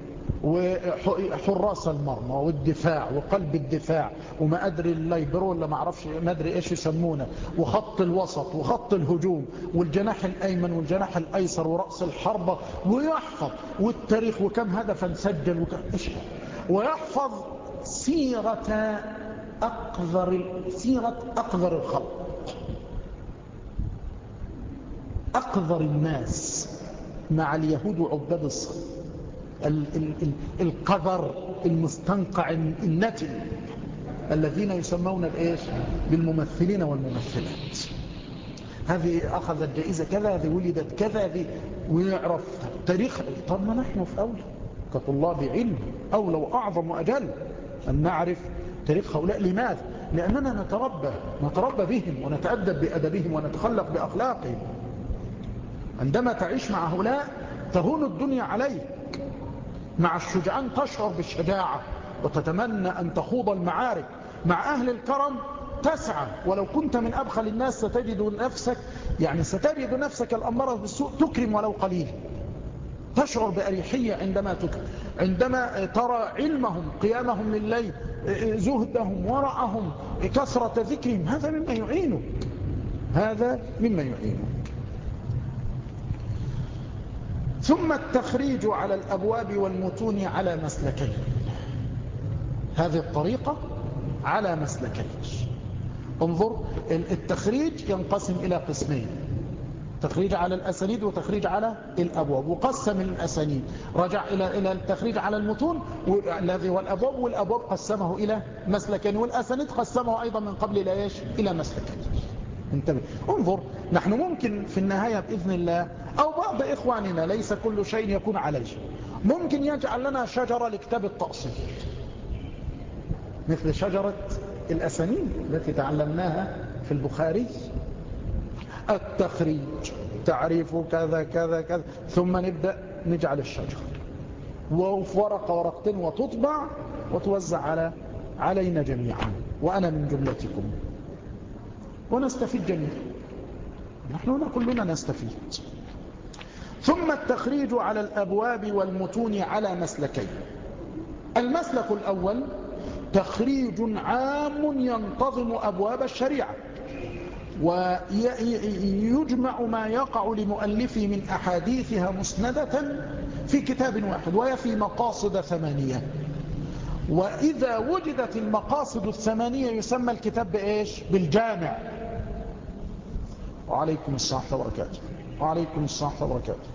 وحراس المرمى والدفاع وقلب الدفاع وما أدري اللايبرو ولا ما أعرفش ما أدري إيش يسمونه وخط الوسط وخط الهجوم والجناح الأيمن والجناح الأيسر ورأس الحربة ويحفظ والتاريخ وكم هدفا سجل وكم ويحفظ سيرة أقذر سيرة أقذر الخلق. أقذر الناس مع اليهود وعباد الصلب القذر المستنقع النتن الذين يسمون بإيش بالممثلين والممثلات. هذه أخذت جائزة كذا هذه ولدت كذا هذه ويعرف تاريخ طب ما نحن في أولى كطلاب علم أولى وأعظم وأجل أن نعرف تاريخ هؤلاء. لماذا؟ لأننا نتربى نتربى بهم ونتأدب بأدبهم ونتخلق بأخلاقهم. عندما تعيش مع هؤلاء تهون الدنيا عليك مع الشجعان تشعر بالشجاعة وتتمنى أن تخوض المعارك مع أهل الكرم تسعى. ولو كنت من أبخل الناس ستجد نفسك يعني ستجد نفسك الأمارة بالسوء تكرم ولو قليل. تشعر بأريحية عندما تكرم عندما ترى علمهم قيامهم لليل زهدهم ورعهم كثرة ذكرهم. هذا مما يعينك. هذا مما يعينك. ثم التخريج على الأبواب والمتون على مسلكين. هذه الطريقة على مسلكين. انظر التخريج ينقسم إلى قسمين. تخريج على الأسانيد وتخريج على الأبواب. وقسم الأسانيد. رجع إلى إلى التخريج على المتون الذي هو الأبواب والأبواب قسمه إلى مسلكين والأسانيد قسمه أيضا من قبل إلى إيش؟ إلى مسلكين. انتبه. انظر نحن ممكن في النهاية بإذن الله أو بعض إخواننا ليس كل شيء يكون عليه ممكن يجعل لنا شجرة لكتاب التأصيل مثل شجرة الأسانيد التي تعلمناها في البخاري. التخريج تعريف كذا كذا كذا. ثم نبدأ نجعل الشجر وفي ورقة ورقتين وتطبع وتوزع على علينا جميعا. وأنا من جملتكم. ونستفيد جميعا. نحن هنا كلنا نستفيد. ثم التخريج على الأبواب والمتون على مسلكين. المسلك الأول تخريج عام ينتظم أبواب الشريعة ويجمع ما يقع لمؤلفه من أحاديثها مسندة في كتاب واحد وهي في مقاصد ثمانية. وإذا وجدت المقاصد الثمانية يسمى الكتاب بإيش؟ بالجامع. وعليكم الصحة وبركاته. وعليكم الصحة وبركاته.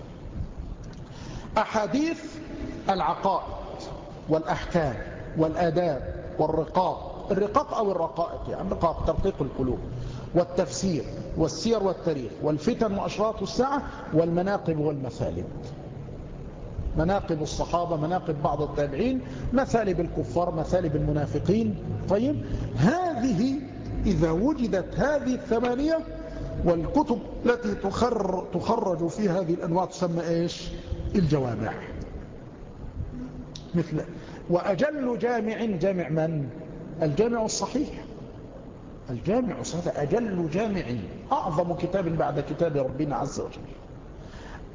أحاديث العقائد والأحكام والآداب والرقاق الرقاق أو الرقائق يعني رقاق ترقيق القلوب والتفسير والسير والتاريخ والفتن وأشراط الساعة والمناقب والمثالب. مناقب الصحابة مناقب بعض التابعين مثالب الكفار مثالب المنافقين. طيب هذه إذا وجدت هذه الثمانية والكتب التي تخر تخرج في هذه الأنواع تسمى إيش؟ الجوامع. مثل وأجل جامع جامع من؟ الجامع الصحيح. الجامع هذا أجل جامع. أعظم كتاب بعد كتاب ربنا عز وجل.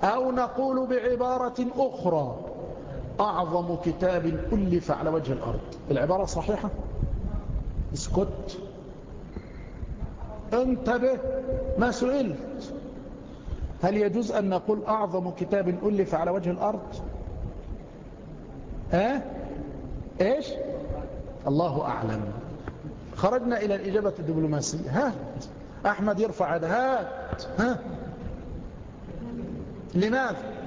أو نقول بعبارة أخرى أعظم كتاب ألف على وجه الأرض. العبارة صحيحة؟ اسكت. انتبه ما سئلت. هل يجوز أن نقول أعظم كتاب ألف على وجه الأرض؟ ها؟ إيش؟ الله أعلم. خرجنا إلى الإجابة الدبلوماسية. هات أحمد يرفع هذا. هات ها؟ لماذا؟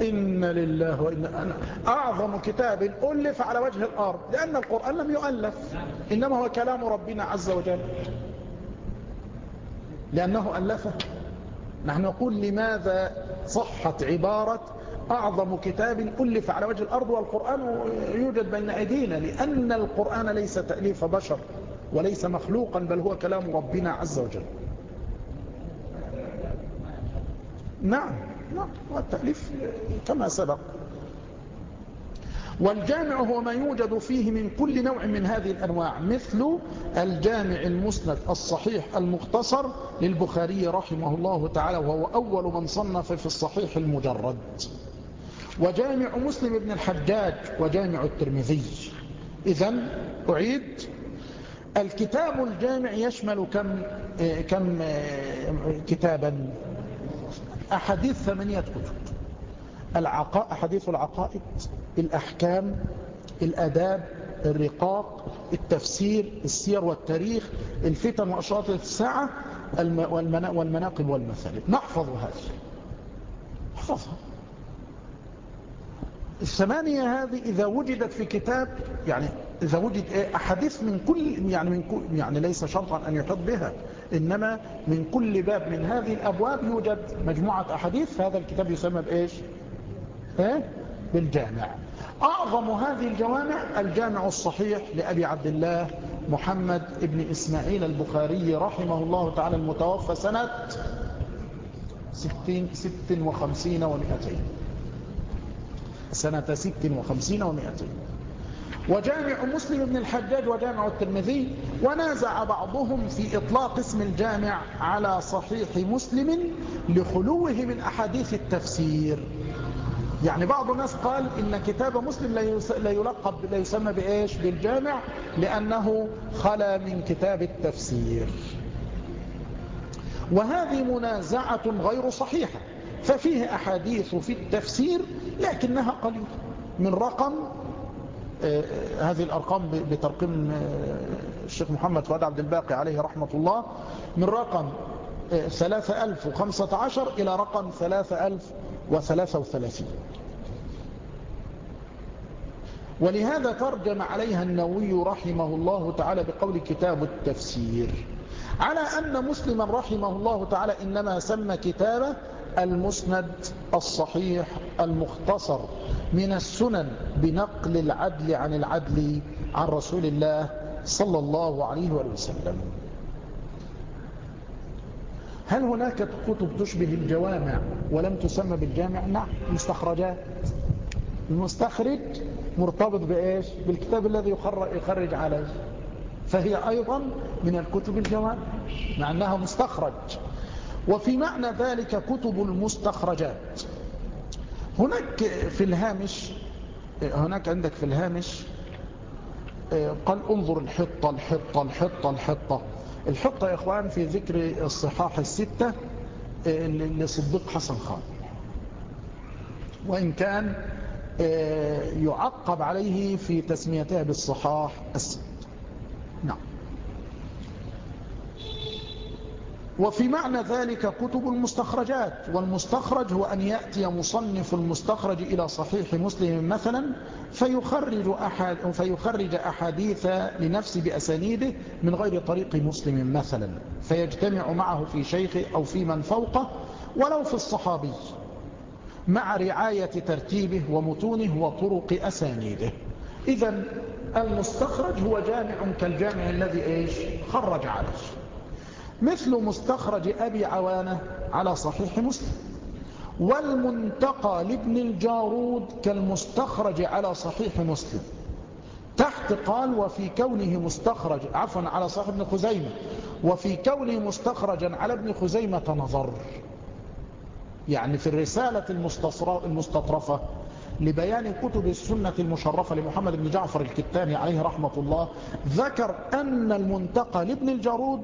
إن لله وإن أعظم كتاب ألف على وجه الأرض لأن القرآن لم يؤلف إنما هو كلام ربنا عز وجل. لأنه ألفه. نحن نقول لماذا صحت عبارة أعظم كتاب ألف على وجه الأرض والقرآن يوجد بين أيدينا؟ لأن القرآن ليس تأليف بشر وليس مخلوقا بل هو كلام ربنا عز وجل. نعم. نعم والتأليف كما سبق. والجامع هو ما يوجد فيه من كل نوع من هذه الأنواع مثل الجامع المسند الصحيح المختصر للبخاري رحمه الله تعالى وهو أول من صنف في الصحيح المجرد. وجامع مسلم بن الحجاج وجامع الترمذي. إذا أعيد. الكتاب الجامع يشمل كم, كم كتابا؟ أحاديث ثمانية كتب. العقاء أحاديث العقائد الأحكام الأداب الرقاق التفسير السير والتاريخ الفتن وأشراط الساعة والمناقب والمثالب. نحفظ هذه. احفظها الثمانية هذه إذا وجدت في كتاب يعني إذا وجد إيه؟ أحاديث من كل يعني من كل يعني ليس شرطا أن يحط بها إنما من كل باب من هذه الأبواب يوجد مجموعة أحاديث هذا الكتاب يسمى بإيش إيه؟ بالجامع أعظم هذه الجوامع الجامع الصحيح لأبي عبد الله محمد ابن إسماعيل البخاري رحمه الله تعالى المتوفى سنة ستين ست وخمسين ومئتين سنة ست وخمسين ومئتين وجامع مسلم بن الحجاج وجامع الترمذي ونازع بعضهم في إطلاق اسم الجامع على صحيح مسلم لخلوه من أحاديث التفسير. يعني بعض الناس قال إن كتاب مسلم لا يلقب لا يسمى بإيش؟ بالجامع لأنه خلا من كتاب التفسير. وهذه منازعة غير صحيحة ففيه أحاديث في التفسير لكنها قليلة من رقم هذه الأرقام بترقيم آه، الشيخ محمد فؤاد عبد الباقي عليه رحمة الله من رقم 3015 إلى رقم 3033 ولهذا ترجم عليها النووي رحمه الله تعالى بقول كتاب التفسير. على أن مسلما رحمه الله تعالى إنما سمى كتابه المسند الصحيح المختصر. من السنن بنقل العدل عن العدل عن رسول الله صلى الله عليه وسلم. هل هناك كتب تشبه الجوامع ولم تسمى بالجامع؟ نعم مستخرجات المستخرج مرتبط بإيش؟ بالكتاب الذي يخرج عليه. فهي أيضا من الكتب الجوامع مع أنها مستخرج. وفي معنى ذلك كتب المستخرجات. هناك في الهامش هناك عندك في الهامش قال انظر الحطة الحطة الحطة الحطة. الحطة يا إخوان في ذكر الصحاح الستة لصديق حسن خان. وإن كان يعقب عليه في تسميتها بالصحاح الست وفي معنى ذلك كتب المستخرجات والمستخرج هو أن يأتي مصنف المستخرج إلى صحيح مسلم مثلا فيخرج, أحد فيخرج أحاديث لنفسه بأسانيده من غير طريق مسلم مثلا فيجتمع معه في شيخه أو في من فوقه ولو في الصحابي مع رعاية ترتيبه ومتونه وطرق أسانيده. إذا المستخرج هو جامع كالجامع الذي إيش؟ خرج عليه. مثل مستخرج أبي عوانة على صحيح مسلم. والمنتقى لابن الجارود كالمستخرج على صحيح مسلم. تحت قال وفي كونه مستخرج عفوا على صحيح ابن خزيمة. وفي كونه مستخرجا على ابن خزيمة نظر. يعني في الرسالة المستطرفة لبيان كتب السنة المشرفة لمحمد بن جعفر الكتاني عليه رحمة الله ذكر أن المنتقى لابن الجارود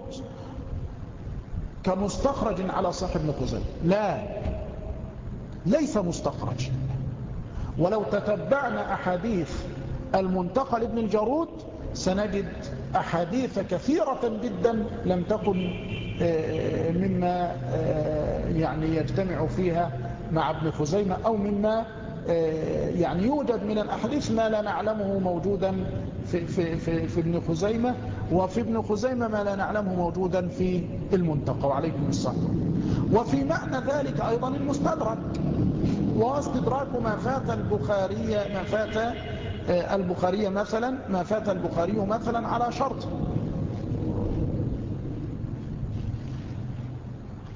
كمستخرج على صاحب ابن خزيمة لا. ليس مستخرج. ولو تتبعنا أحاديث المنتقى لابن الجارود سنجد أحاديث كثيرة جدا لم تكن آه، مما آه، يعني يجتمع فيها مع ابن خزيمة أو مما آه، يعني يوجد من الأحاديث ما لا نعلمه موجودا في, في, في, في ابن خزيمة وفي ابن خزيمة ما لا نعلمه موجودا في المنتقى وعليكم السلام. وفي معنى ذلك أيضا المستدرك واستدراك ما فات البخاري ما فات آه، البخاري مثلا ما فات البخاري مثلا على شرط.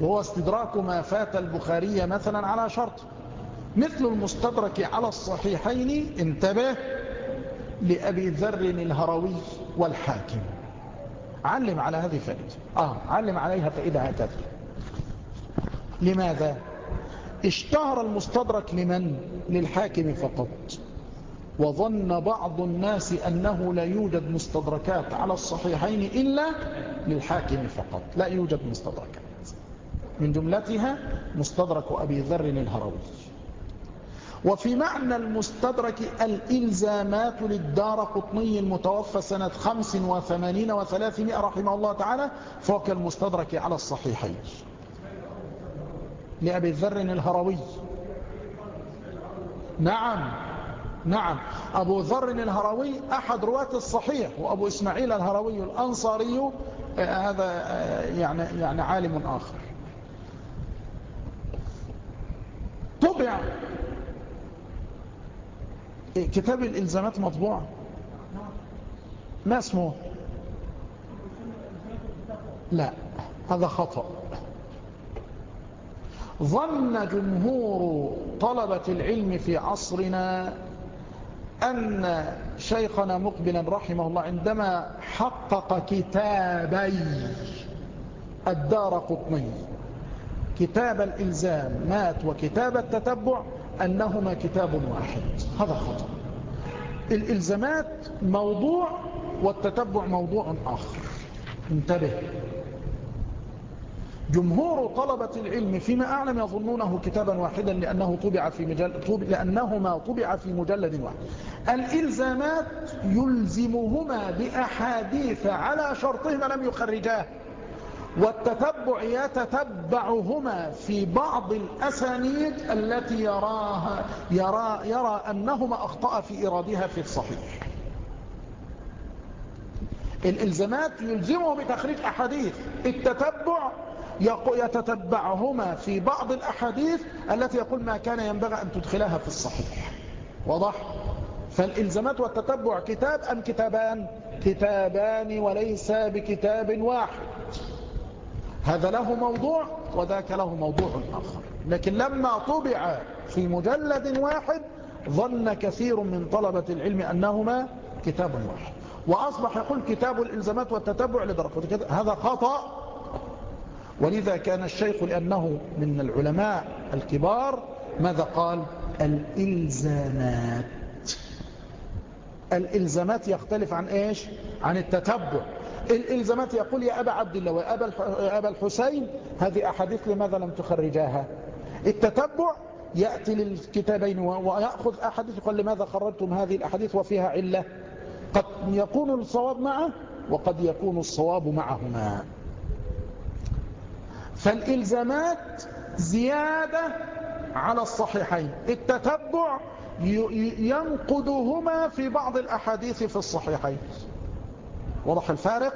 وهو استدراك ما فات البخاري مثلا على شرط. مثل المستدرك على الصحيحين انتبه لأبي ذر الهروي والحاكم. علم على هذه فائدة. آه علم عليها فائدة هكذا لماذا؟ اشتهر المستدرك لمن؟ للحاكم فقط. وظن بعض الناس أنه لا يوجد مستدركات على الصحيحين إلا للحاكم فقط. لا يوجد مستدركات. من جملتها مستدرك أبي ذر الهروي. وفي معنى المستدرك الإلزامات للدار قطني المتوفى سنة 85 و300 رحمه الله تعالى فوق المستدرك على الصحيحين. لأبي الذر الهروي. نعم نعم. أبو ذر الهروي أحد رواة الصحيح وأبو إسماعيل الهروي الأنصاري آه، هذا آه، يعني, يعني عالم آخر. طبع كتاب الإلزامات مطبوع. ما اسمه؟ لا هذا خطأ. ظن جمهور طلبة العلم في عصرنا أن شيخنا مقبلا رحمه الله عندما حقق كتابي الدار قطني كتاب الإلزامات وكتاب التتبع أنهما كتاب واحد. هذا خطأ. الإلزامات موضوع والتتبع موضوع آخر. انتبه. جمهور طلبة العلم فيما أعلم يظنونه كتابا واحدا لأنه طبع في مجل... طب... لأنهما طبع في مجلد واحد. الإلزامات يلزمهما بأحاديث على شرطهما لم يخرجاه. والتتبع يتتبعهما في بعض الأسانيد التي يراها يرى, يرى أنهما أخطأ في إيرادها في الصحيح. الإلزامات يلزمه بتخريج أحاديث. التتبع يتتبعهما في بعض الأحاديث التي يقول ما كان ينبغي أن تدخلها في الصحيح. واضح؟ فالإلزامات والتتبع كتاب أم كتابان؟ كتابان وليس بكتاب واحد. هذا له موضوع وذاك له موضوع آخر. لكن لما طبع في مجلد واحد ظن كثير من طلبة العلم أنهما كتاب واحد. وأصبح يقول كتاب الإلزامات والتتبع لدرجة هذا خطأ. ولذا كان الشيخ لأنه من العلماء الكبار ماذا قال؟ الإلزامات. الإلزامات يختلف عن إيش؟ عن التتبع. الإلزامات يقول يا أبا عبد الله وأبا أبا الحسين هذه أحاديث لماذا لم تخرجاها؟ التتبع يأتي للكتابين ويأخذ أحاديث يقول لماذا خرجتم هذه الأحاديث وفيها علة؟ قد يكون الصواب معه وقد يكون الصواب معهما. فالإلزامات زيادة على الصحيحين. التتبع ينقدهما في بعض الأحاديث في الصحيحين. وضح الفارق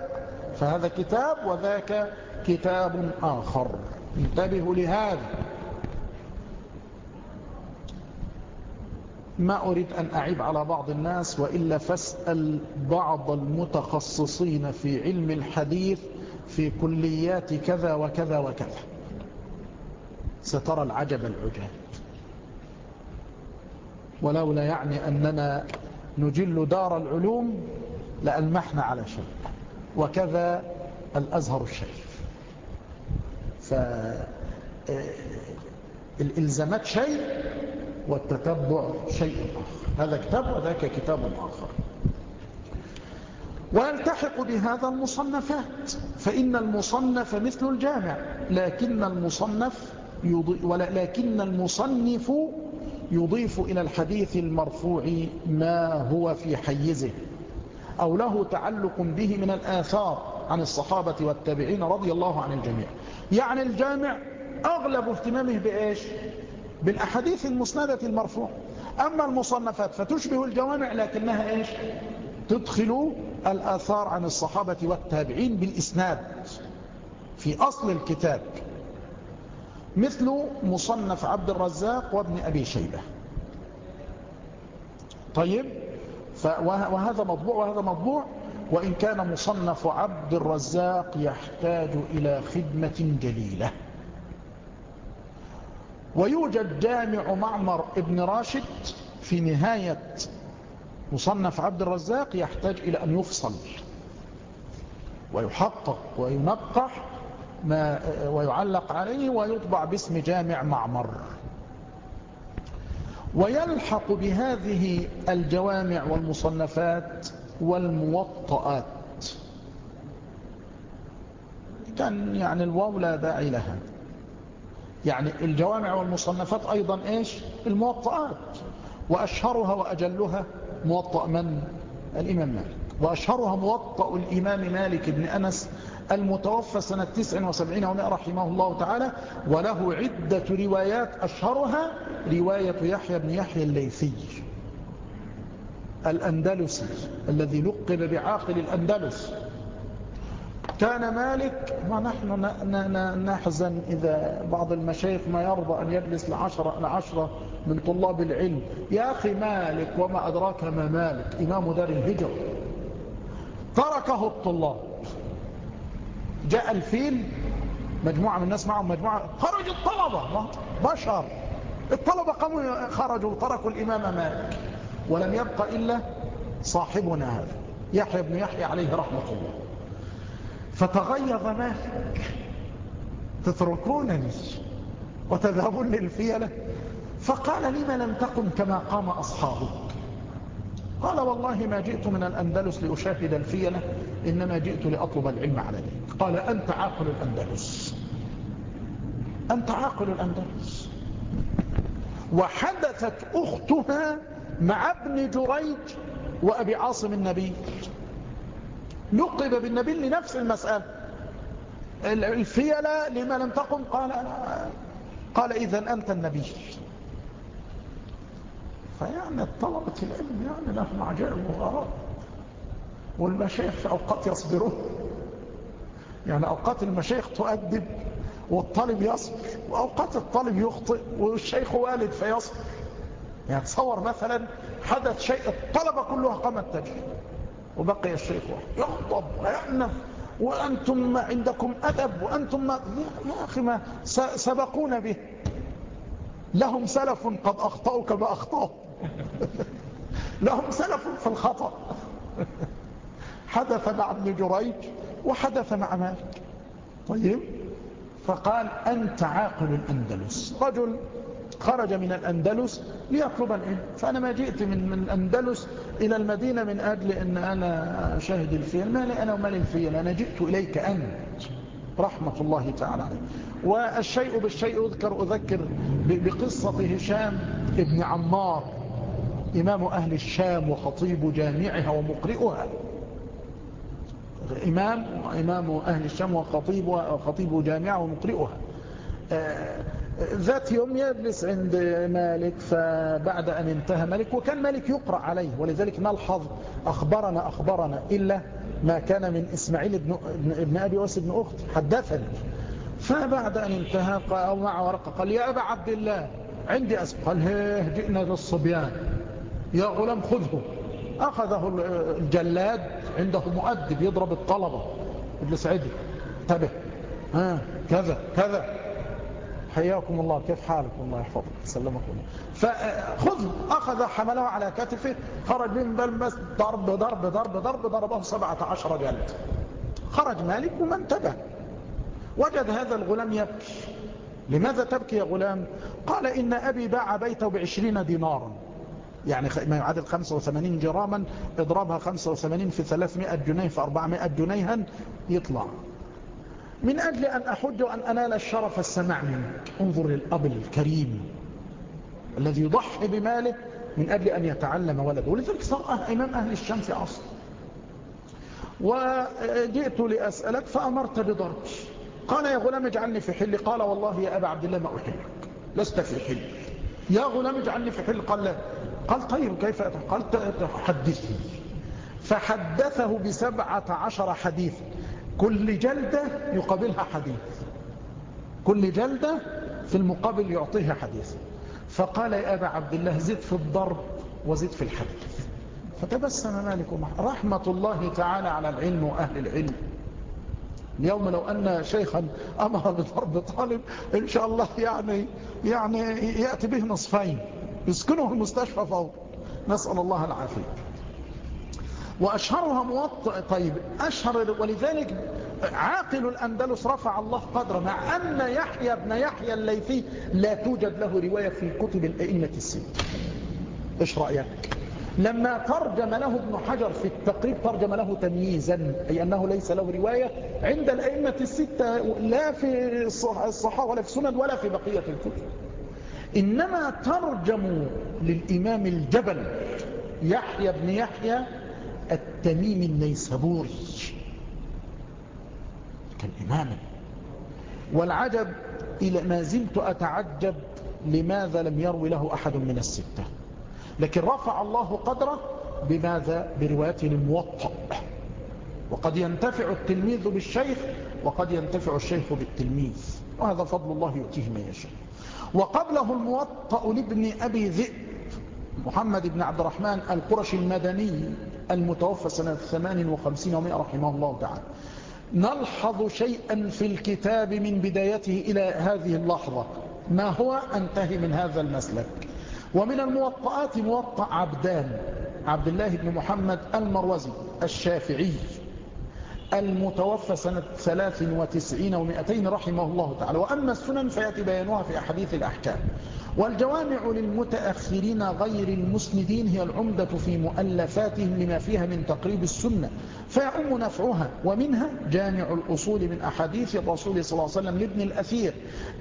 فهذا كتاب وذاك كتاب آخر. انتبهوا لهذا. ما أريد أن أعيب على بعض الناس وإلا فاسأل بعض المتخصصين في علم الحديث في كليات كذا وكذا وكذا. سترى العجب العجاب. ولولا يعني أننا نجل دار العلوم لألمحنا على شيء وكذا الأزهر الشريف فالإلزامات شيء والتتبع شيء آخر. هذا كتاب وذاك كتاب آخر. ويلتحق بهذا المصنفات فإن المصنف مثل الجامع لكن المصنف لكن المصنف يضيف إلى الحديث المرفوع ما هو في حيزه. أو له تعلق به من الآثار عن الصحابة والتابعين رضي الله عن الجميع. يعني الجامع أغلب اهتمامه بإيش؟ بالأحاديث المسندة المرفوع. أما المصنفات فتشبه الجوامع لكنها إيش؟ تدخل الآثار عن الصحابة والتابعين بالإسناد في أصل الكتاب. مثل مصنف عبد الرزاق وابن أبي شيبة. طيب؟ وهذا مطبوع وهذا مطبوع. وإن كان مصنف عبد الرزاق يحتاج إلى خدمة جليلة. ويوجد جامع معمر ابن راشد في نهاية مصنف عبد الرزاق يحتاج إلى أن يفصل ويحقق وينقح ما ويعلق عليه ويطبع باسم جامع معمر. ويلحق بهذه الجوامع والمصنفات والموطئات كان يعني الواو لا داعي لها. يعني الجوامع والمصنفات أيضا إيش؟ الموطئات وأشهرها وأجلها موطأ من؟ الإمام مالك. وأشهرها موطأ الإمام مالك بن أنس المتوفى سنة 79 ومئة رحمه الله تعالى وله عدة روايات أشهرها رواية يحيى بن يحيى الليثي الأندلسي الذي لقب بعاقل الأندلس. كان مالك ونحن نحزن إذا بعض المشايخ ما يرضى أن يجلس لعشرة, لعشرة من طلاب العلم. يا أخي مالك وما أدراك ما مالك؟ إمام دار الهجر تركه الطلاب. جاء الفيل مجموعة من الناس معهم مجموعة خرج الطلبة بشر. الطلبة قاموا خرجوا تركوا الإمام مالك. ولم يبق إلا صاحبنا هذا يحيى بن يحيى عليه رحمة الله. فتغيظ مالك تتركونني وتذهبون للفيلة؟ فقال لما لم تقم كما قام أصحابك؟ قال والله ما جئت من الأندلس لأشاهد الفيلة إنما جئت لأطلب العلم على ذلك قال أنت عاقل الأندلس. أنت عاقل الأندلس. وحدثت أختها مع ابن جريج وأبي عاصم النبي. لقب بالنبي لنفس المسألة. الفيلة لما لم تقم قال قال إذا أنت النبي. فيعني طلبة العلم يعني لهم عجائب وغراب والمشايخ في أوقات يصبرون. يعني أوقات المشايخ تؤدب والطالب يصبر وأوقات الطالب يخطئ والشيخ والد فيصبر يعني تصور مثلا حدث شيء الطلبة كلها قامت تجري وبقي الشيخ يغضب ويعنف وأنتم ما عندكم أدب وأنتم ما يا أخي ما سبقونا به. لهم سلف قد أخطأوا كما أخطأوا لهم سلف في الخطأ. حدث مع ابن جريج وحدث مع مالك. طيب. فقال أنت عاقل الأندلس. رجل خرج من الأندلس ليطلب العلم. فأنا ما جئت من, من الأندلس إلى المدينة من أجل أن أنا أشاهد الفيل ما لي أنا وما لي الفيل أنا جئت إليك أنت. رحمة الله تعالى عليه والشيء بالشيء أذكر أذكر بقصة هشام ابن عمار. إمام أهل الشام وخطيب جامعها ومقرئها. إمام إمام أهل الشام وخطيب, وخطيب جامعها ومقرئها. آه، ذات يوم يجلس عند مالك فبعد أن انتهى مالك وكان مالك يقرأ عليه ولذلك نلحظ أخبرنا أخبرنا إلا ما كان من إسماعيل بن, ابن أبي وس بن أخت حدثني. فبعد أن انتهى أو مع ورقة قال يا أبا عبد الله عندي أسف قال هيه جئنا للصبيان. يا غلام خذه. أخذه الجلاد عنده مؤدب يضرب الطلبة. ابن سعيدي انتبه. ها كذا كذا. حياكم الله. كيف حالكم الله يحفظك. سلمكم الله. فخذ أخذ حمله على كتفه. خرج من بلبس ضرب ضرب ضرب ضرب ضربه سبعة عشر جلد خرج مالك وما انتبه. وجد هذا الغلام يبكي. لماذا تبكي يا غلام؟ قال إن أبي باع بيته بعشرين دينارا. يعني ما يعادل 85 جراما اضربها 85 في 300 جنيه في 400 جنيها يطلع. من أجل أن أحج وأن أنال الشرف السماع منك. انظر للأب الكريم الذي يضحي بماله من أجل أن يتعلم ولده. ولذلك صار إمام أهل في عصر. وجئت لأسألك فأمرت بضربي قال يا غلام اجعلني في حل قال والله يا أبا عبد الله ما أحلك لست في حل يا غلام اجعلني في حل قال لا. قال طيب كيف قال حدثني. فحدثه بسبعة عشر حديثا كل جلدة يقابلها حديث. كل جلدة في المقابل يعطيها حديث. فقال يا أبا عبد الله زد في الضرب وزد في الحديث. فتبسم مالك رحمة الله تعالى على العلم وأهل العلم. اليوم لو أن شيخا أمر بضرب طالب إن شاء الله يعني, يعني يأتي به نصفين. يسكنه المستشفى فوق. نسأل الله العافية. وأشهرها موطئ. طيب أشهر ولذلك عاقل الأندلس رفع الله قدره مع أن يحيى بن يحيى الليثي لا توجد له رواية في كتب الأئمة الست إيش رأيك؟ لما ترجم له ابن حجر في التقريب ترجم له تمييزا أي أنه ليس له رواية عند الأئمة الستة لا في الصحاة ولا في سند ولا في بقية الكتب. إنما ترجموا للإمام الجبل يحيى بن يحيى التميم النيسابوري. كان إماما. والعجب إلى ما زلت أتعجب لماذا لم يروي له أحد من الستة. لكن رفع الله قدره بماذا؟ بروايته الموطأ. وقد ينتفع التلميذ بالشيخ وقد ينتفع الشيخ بالتلميذ. وهذا فضل الله يؤتيه من يشاء. وقبله الموطأ لابن أبي ذئب محمد بن عبد الرحمن القرشي المدني المتوفى سنة 58 ومئة رحمه الله تعالى. نلحظ شيئا في الكتاب من بدايته إلى هذه اللحظة. ما هو؟ أنتهي من هذا المسلك. ومن الموطئات موطأ عبدان عبد الله بن محمد المروزي الشافعي. المتوفى سنة 93 و200 رحمه الله تعالى. وأما السنن فيأتي بيانها في أحاديث الأحكام. والجوامع للمتأخرين غير المسندين هي العمدة في مؤلفاتهم لما فيها من تقريب السنة. فيعم نفعها. ومنها جامع الأصول من أحاديث الرسول صلى الله عليه وسلم لابن الأثير.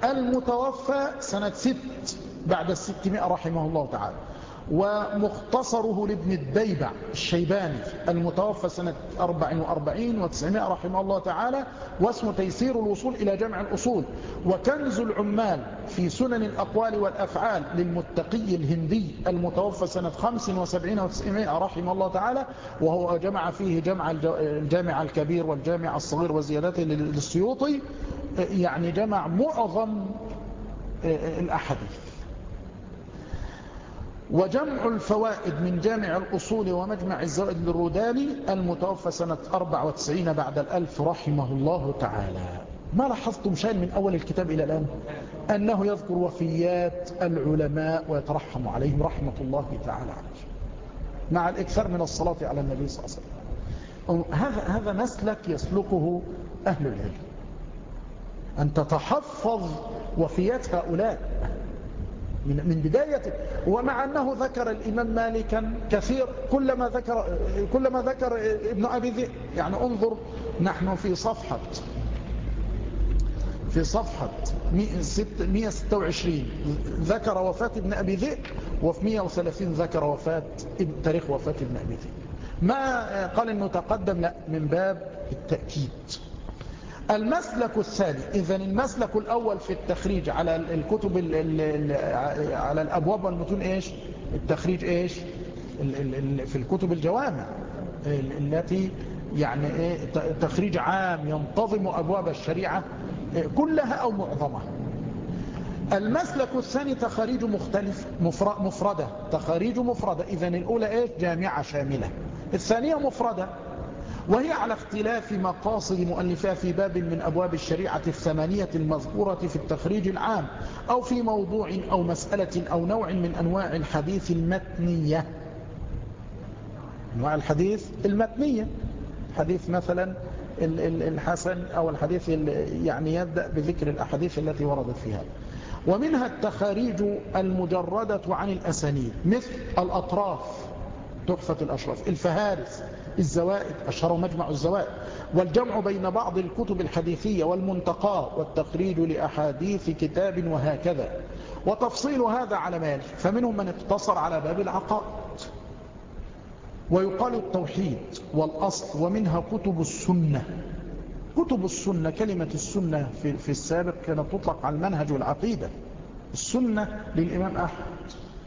المتوفى سنة ست بعد الستمائة رحمه الله تعالى. ومختصره لابن الديبع الشيباني المتوفى سنة 44 و900 رحمه الله تعالى واسمه تيسير الوصول إلى جمع الأصول. وكنز العمال في سنن الأقوال والأفعال للمتقي الهندي المتوفى سنة 75 و900 رحمه الله تعالى وهو جمع فيه جمع الجامع الكبير والجامع الصغير وزيادته للسيوطي يعني جمع معظم الأحاديث. وجمع الفوائد من جامع الأصول ومجمع الزوائد للروداني المتوفى سنة 94 بعد الألف رحمه الله تعالى. ما لاحظتم شيء من أول الكتاب إلى الآن؟ أنه يذكر وفيات العلماء ويترحم عليهم رحمة الله تعالى عليه مع الإكثار من الصلاة على النبي صلى الله عليه وسلم. هذا هذا مسلك يسلكه أهل العلم. أن تتحفظ وفيات هؤلاء. من من بدايته. ومع أنه ذكر الإمام مالكا كثير كلما ذكر كلما ذكر ابن أبي ذئب. يعني انظر نحن في صفحة في صفحة 126 ذكر وفاة ابن أبي ذئب وفي 130 ذكر وفاة تاريخ وفاة ابن أبي ذئب. ما قال انه تقدم لا من باب التأكيد. المسلك الثاني إذا المسلك الأول في التخريج على الكتب على الأبواب والمتون إيش؟ التخريج إيش؟ في الكتب الجوامع التي يعني إيه؟ تخريج عام ينتظم أبواب الشريعة كلها أو معظمها. المسلك الثاني تخاريج مختلف مفردة تخاريج مفردة إذا الأولى إيش؟ جامعة شاملة. الثانية مفردة وهي على اختلاف مقاصد مؤلفها في باب من أبواب الشريعة الثمانية المذكورة في التخريج العام أو في موضوع أو مسألة أو نوع من أنواع الحديث المتنية. أنواع الحديث المتنية. حديث مثلا الحسن أو الحديث يعني يبدأ بذكر الأحاديث التي وردت فيها. ومنها التخاريج المجردة عن الأسانيد مثل الأطراف تحفة الأشراف الفهارس الزوائد أشهر مجمع الزوائد. والجمع بين بعض الكتب الحديثية والمنتقى والتخريج لأحاديث كتاب وهكذا. وتفصيل هذا على مال فمنهم من اقتصر على باب العقائد. ويقال التوحيد والأصل ومنها كتب السنة. كتب السنة كلمة السنة في, في السابق كانت تطلق على المنهج والعقيدة. السنة للإمام أحمد.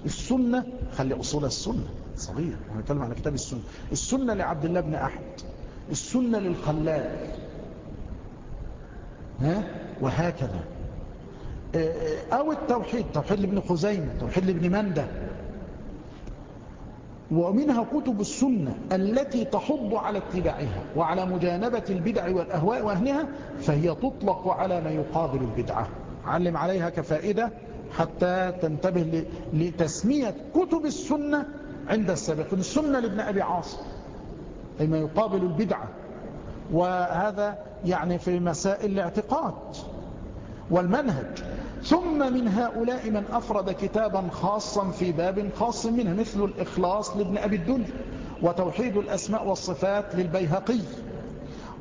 السنة خلي أصول السنة. صغير ونتكلم على كتاب السنة. السنة لعبد الله بن أحمد السنة للخلال ها؟ وهكذا. أو التوحيد توحيد لابن خزيمة توحيد لابن مندة. ومنها كتب السنة التي تحض على اتباعها وعلى مجانبة البدع والأهواء وأهلها فهي تطلق على ما يقابل البدعة. علم عليها كفائدة حتى تنتبه لتسمية كتب السنة عند السابقين السنة لابن أبي عاصم أي ما يقابل البدعة وهذا يعني في مسائل الاعتقاد والمنهج. ثم من هؤلاء من أفرد كتابا خاصا في باب خاص منه مثل الإخلاص لابن أبي الدنيا وتوحيد الأسماء والصفات للبيهقي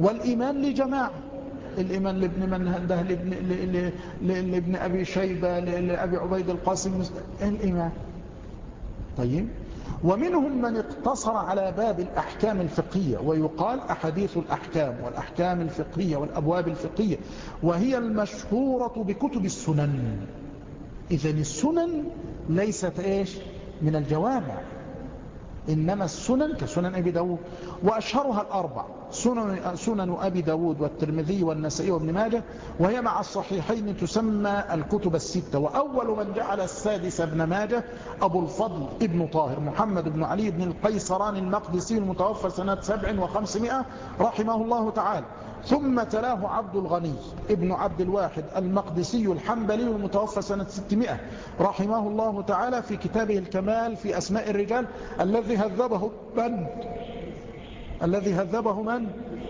والإيمان لجماعة. الإيمان لابن من هنده لابن, لابن أبي شيبة لأبي عبيد القاسم. الإيمان. طيب. ومنهم من اقتصر على باب الأحكام الفقهية ويقال أحاديث الأحكام والأحكام الفقهية والأبواب الفقهية وهي المشهورة بكتب السنن. إذن السنن ليست إيش؟ من الجوامع. إنما السنن كسنن أبي داود وأشهرها الأربع سنن, سنن أبي داود والترمذي والنسائي وابن ماجه وهي مع الصحيحين تسمى الكتب الستة. وأول من جعل السادس ابن ماجه أبو الفضل ابن طاهر محمد بن علي بن القيصران المقدسي المتوفى سنة سبع وخمسمائة رحمه الله تعالى. ثم تلاه عبد الغني ابن عبد الواحد المقدسي الحنبلي المتوفى سنة 600 رحمه الله تعالى في كتابه الكمال في أسماء الرجال الذي هذبه من؟ الذي هذبه من؟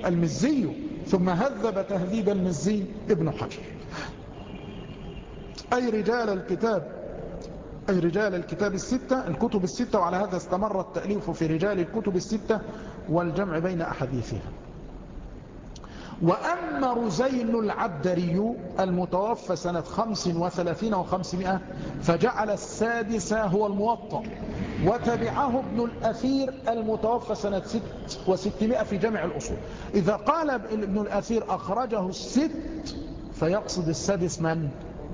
المزي. ثم هذب تهذيب المزي ابن حجر. أي رجال الكتاب؟ أي رجال الكتاب الستة؟ الكتب الستة وعلى هذا استمر التأليف في رجال الكتب الستة والجمع بين أحاديثها وأما رزين العبدري المتوفى سنة خمس وثلاثين وخمسمائة فجعل السادس هو الموطأ وتبعه ابن الأثير المتوفى سنة ست وستمائة في جمع الأصول. إذا قال ابن الأثير أخرجه الست فيقصد السادس من؟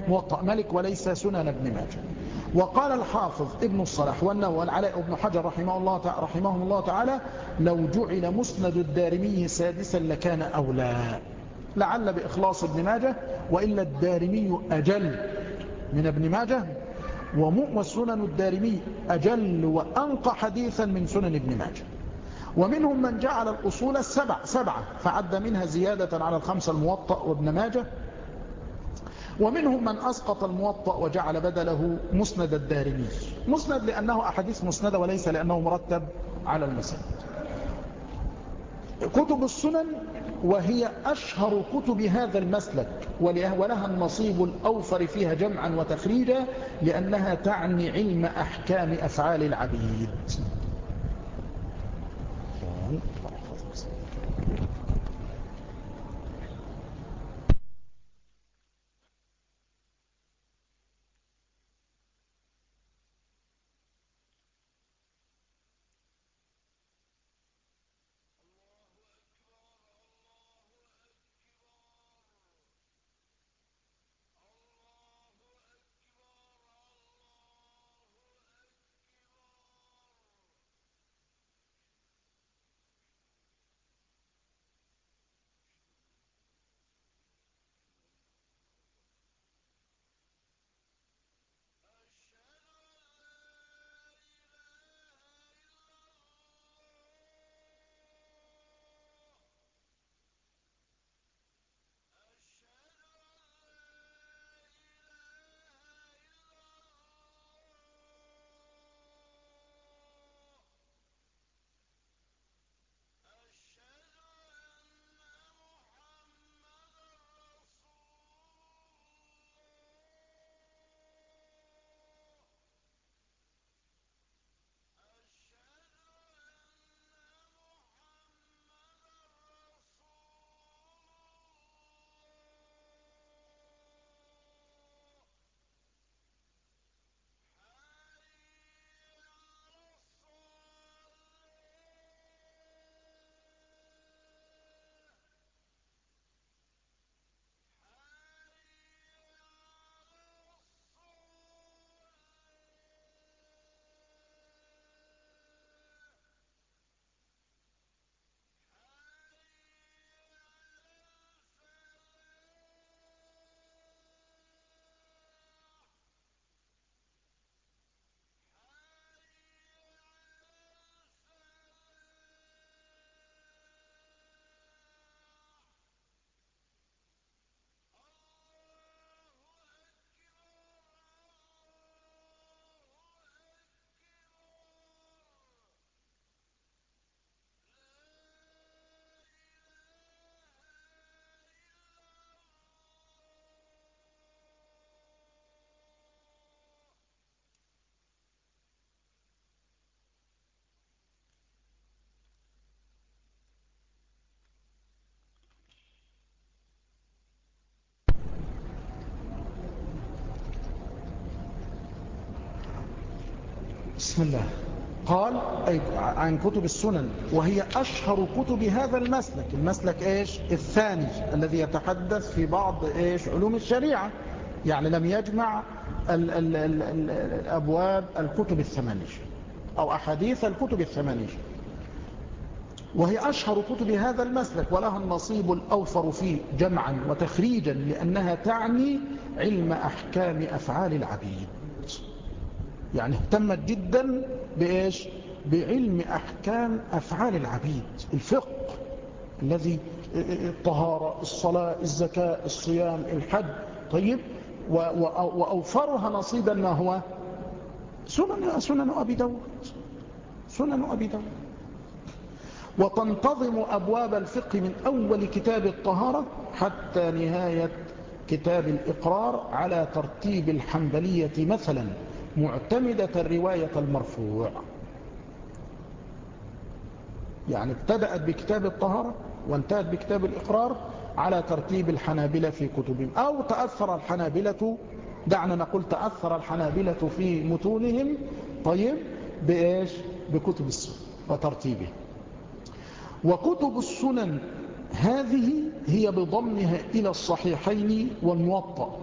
موطأ ملك وليس سنن ابن ماجه. وقال الحافظ ابن الصلاح والنووي والعلاء ابن حجر رحمه الله تعالى رحمهم الله تعالى لو جعل مسند الدارمي سادسا لكان أولى. لعل بإخلاص ابن ماجه وإلا الدارمي أجل. من ابن ماجه وسنن الدارمي أجل وأنقى حديثا من سنن ابن ماجه. ومنهم من جعل الأصول السبع سبعة فعد منها زيادة على الخمسة الموطأ وابن ماجه ومنهم من أسقط الموطأ وجعل بدله مسند الدارمي. مسند لأنه أحاديث مسندة وليس لأنه مرتب على المسند. كتب السنن وهي أشهر كتب هذا المسلك ولها النصيب الأوفر فيها جمعا وتخريجا لأنها تعني علم أحكام أفعال العبيد. بسم الله. قال عن كتب السنن وهي أشهر كتب هذا المسلك. المسلك إيش؟ الثاني الذي يتحدث في بعض إيش؟ علوم الشريعة. يعني لم يجمع ال ال ال ال الكتب الثمانية أو أحاديث الكتب الثمانية. وهي أشهر كتب هذا المسلك ولها النصيب الأوفر فيه جمعا وتخريجا لأنها تعني علم أحكام أفعال العبيد. يعني اهتمت جدا بإيش؟ بعلم أحكام أفعال العبيد الفقه الذي الطهارة الصلاة الزكاة الصيام الحج طيب وأوفرها نصيبا ما هو؟ سنن, سنن أبي داود سنن أبي داود. وتنتظم أبواب الفقه من أول كتاب الطهارة حتى نهاية كتاب الإقرار على ترتيب الحنبلية مثلا. معتمدة الرواية المرفوع. يعني ابتدأت بكتاب الطهارة وانتهت بكتاب الإقرار على ترتيب الحنابلة في كتبهم. أو تأثر الحنابلة دعنا نقول تأثر الحنابلة في متونهم طيب بإيش؟ بكتب السنة وترتيبه. وكتب السنن هذه هي بضمها إلى الصحيحين والموطأ.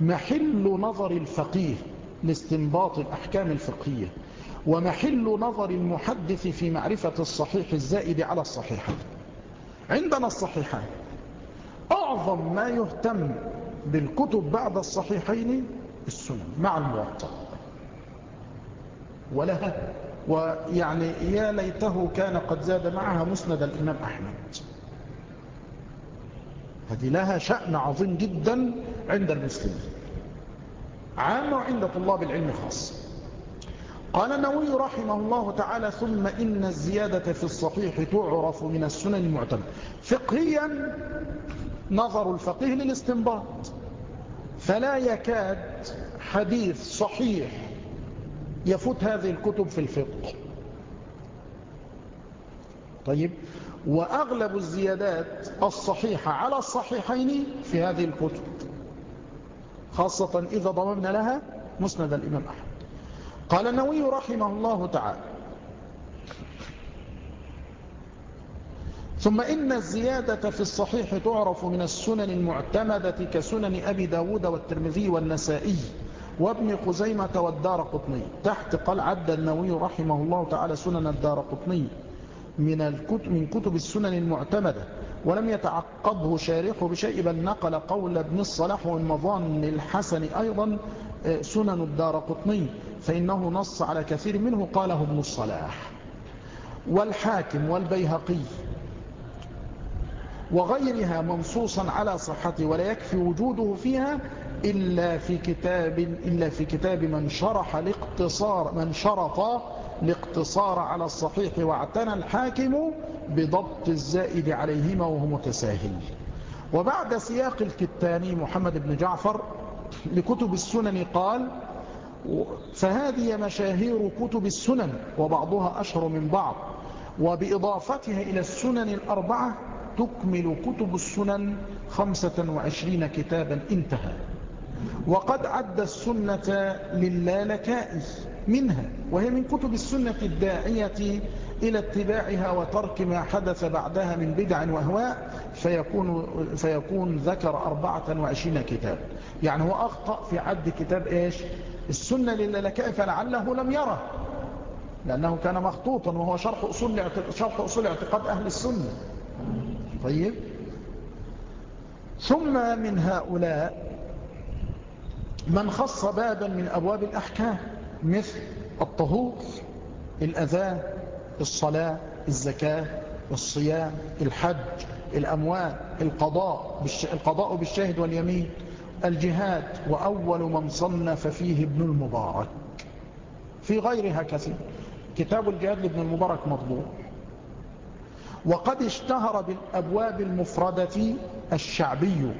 محل نظر الفقيه لاستنباط الأحكام الفقهية. ومحل نظر المحدث في معرفة الصحيح الزائد على الصحيحين عندنا الصحيحان. أعظم ما يهتم بالكتب بعد الصحيحين السنن مع الموطأ. ولها ويعني يا ليته كان قد زاد معها مسند الإمام أحمد. هذه لها شأن عظيم جدا عند المسلمين. عام وعند طلاب العلم خاص. قال النووي رحمه الله تعالى ثم إن الزيادة في الصحيح تعرف من السنن المعتمدة فقهيا نظر الفقيه للاستنباط. فلا يكاد حديث صحيح يفوت هذه الكتب في الفقه. طيب وأغلب الزيادات الصحيحة على الصحيحين في هذه الكتب. خاصة إذا ضممنا لها مسند الإمام أحمد. قال النووي رحمه الله تعالى ثم إن الزيادة في الصحيح تعرف من السنن المعتمدة كسنن أبي داود والترمذي والنسائي وابن خزيمة والدار قطني. تحت قال عد النووي رحمه الله تعالى سنن الدار قطني. من, كتب السنن المعتمدة. ولم يتعقبه شارحه بشيء بل نقل قول ابن الصلاح والمظان الحسن أيضا آه، سنن الدار قطني فإنه نص على كثير منه قاله ابن الصلاح. والحاكم والبيهقي وغيرها منصوصا على صحته ولا يكفي وجوده فيها إلا في كتاب إلا في كتاب من شرح الاقتصار من شرط الاقتصار على الصحيح واعتنى الحاكم بضبط الزائد عليهما وهو متساهل. وبعد سياق الكتاني محمد بن جعفر لكتب السنن قال فهذه مشاهير كتب السنن وبعضها أشهر من بعض وبإضافتها إلى السنن الأربعة تكمل كتب السنن خمسة وعشرين كتابا انتهى. وقد عد السنة للالكائي منها وهي من كتب السنة الداعية إلى اتباعها وترك ما حدث بعدها من بدع وهواء فيكون, فيكون ذكر أربعة وعشرين كتاب. يعني هو أخطأ في عد كتاب إيش؟ السنة للالكائي فلعله لم يره؟ لأنه كان مخطوطا وهو شرح أصول, شرح أصول اعتقاد أهل السنة. طيب. ثم من هؤلاء من خص بابا من أبواب الأحكام. مثل الطهور الأذان الصلاة الزكاة الصيام الحج الأموال القضاء القضاء بالشاهد واليمين الجهاد وأول من صنف فيه ابن المبارك. في غيرها كثير كتاب الجهاد لابن المبارك مطبوع. وقد اشتهر بالأبواب المفردة الشعبي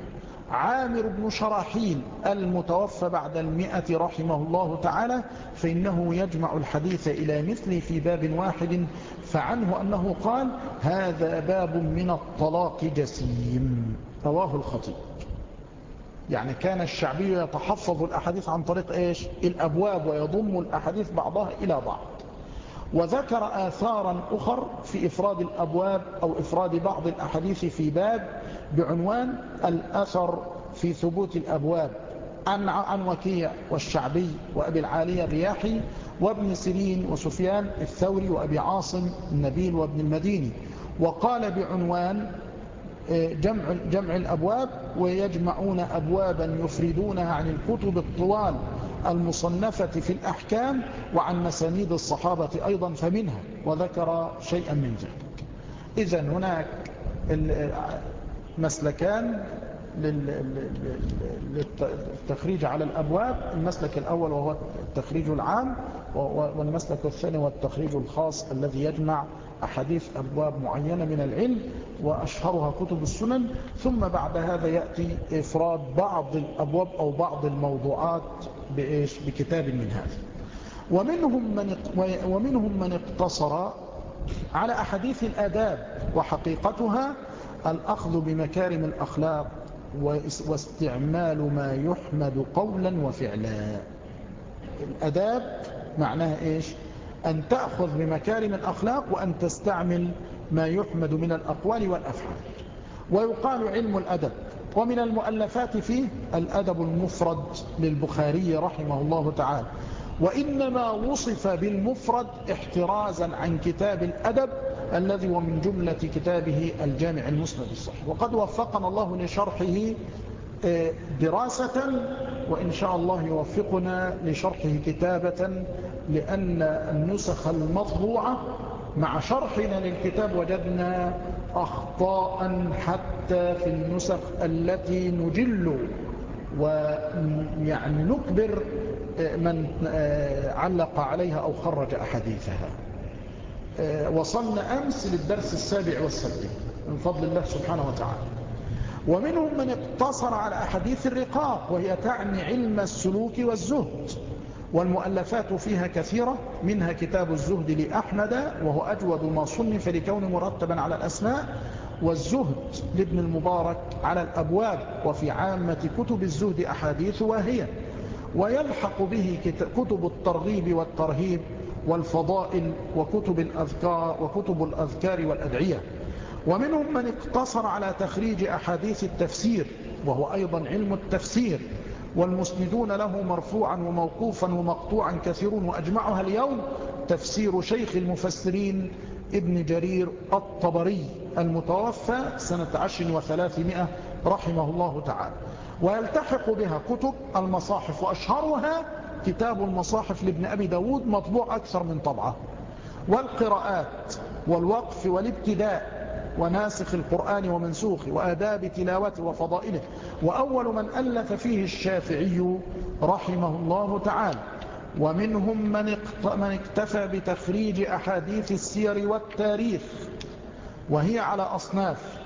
عامر بن شراحيل المتوفى بعد المئة رحمه الله تعالى فإنه يجمع الحديث إلى مثله في باب واحد فعنه أنه قال هذا باب من الطلاق جسيم. رواه الخطيب. يعني كان الشعبي يتحفظ الأحاديث عن طريق إيش؟ الأبواب ويضم الأحاديث بعضها إلى بعض. وذكر آثارا أخر في إفراد الأبواب أو إفراد بعض الأحاديث في باب بعنوان الأثر في ثبوت الأبواب. عن, عن وكيع والشعبي وأبي العالية الرياحي وابن سيرين وسفيان الثوري وأبي عاصم النبيل وابن المديني. وقال بعنوان جمع, جمع الأبواب ويجمعون أبوابا يفردونها عن الكتب الطوال المصنفة في الأحكام وعن مسانيد الصحابة أيضا فمنها وذكر شيئا من ذلك. إذا هناك مسلكان للتخريج على الأبواب المسلك الأول وهو التخريج العام والمسلك الثاني هو التخريج الخاص الذي يجمع أحاديث أبواب معينة من العلم وأشهرها كتب السنن ثم بعد هذا يأتي إفراد بعض الأبواب أو بعض الموضوعات بإيش؟ بكتاب من هذا. ومنهم من ومنهم من اقتصر على أحاديث الآداب وحقيقتها الأخذ بمكارم الأخلاق واستعمال ما يحمد قولا وفعلا. الأداب معناها إيش؟ أن تأخذ بمكارم الأخلاق وأن تستعمل ما يحمد من الأقوال والأفعال. ويقال علم الأدب ومن المؤلفات فيه الأدب المفرد للبخاري رحمه الله تعالى. وإنما وصف بالمفرد احترازا عن كتاب الأدب الذي هو من جملة كتابه الجامع المسند الصحيح. وقد وفقنا الله لشرحه دراسة وإن شاء الله يوفقنا لشرحه كتابة لأن النسخ المطبوعة مع شرحنا للكتاب وجدنا أخطاء حتى في النسخ التي نجل ويعني نكبر من علق عليها أو خرج أحاديثها. وصلنا أمس للدرس السابع والسبعين من فضل الله سبحانه وتعالى. ومنهم من اقتصر على أحاديث الرقاق وهي تعني علم السلوك والزهد. والمؤلفات فيها كثيرة منها كتاب الزهد لأحمد وهو أجود ما صنف لكون مرتبا على الأسماء والزهد لابن المبارك على الأبواب وفي عامة كتب الزهد أحاديث واهية. ويلحق به كتب الترغيب والترهيب والفضائل وكتب الأذكار, وكتب الأذكار والأدعية. ومنهم من اقتصر على تخريج أحاديث التفسير وهو أيضا علم التفسير والمسندون له مرفوعا وموقوفا ومقطوعا كثيرون وأجمعها اليوم تفسير شيخ المفسرين ابن جرير الطبري المتوفى سنة عشر وثلاثمائة رحمه الله تعالى. ويلتحق بها كتب المصاحف وأشهرها كتاب المصاحف لابن أبي داود مطبوع أكثر من طبعة. والقراءات والوقف والابتداء وناسخ القرآن ومنسوخه وآداب تلاوته وفضائله. وأول من ألف فيه الشافعي رحمه الله تعالى ومنهم من اكتفى بتخريج أحاديث السير والتاريخ وهي على أصناف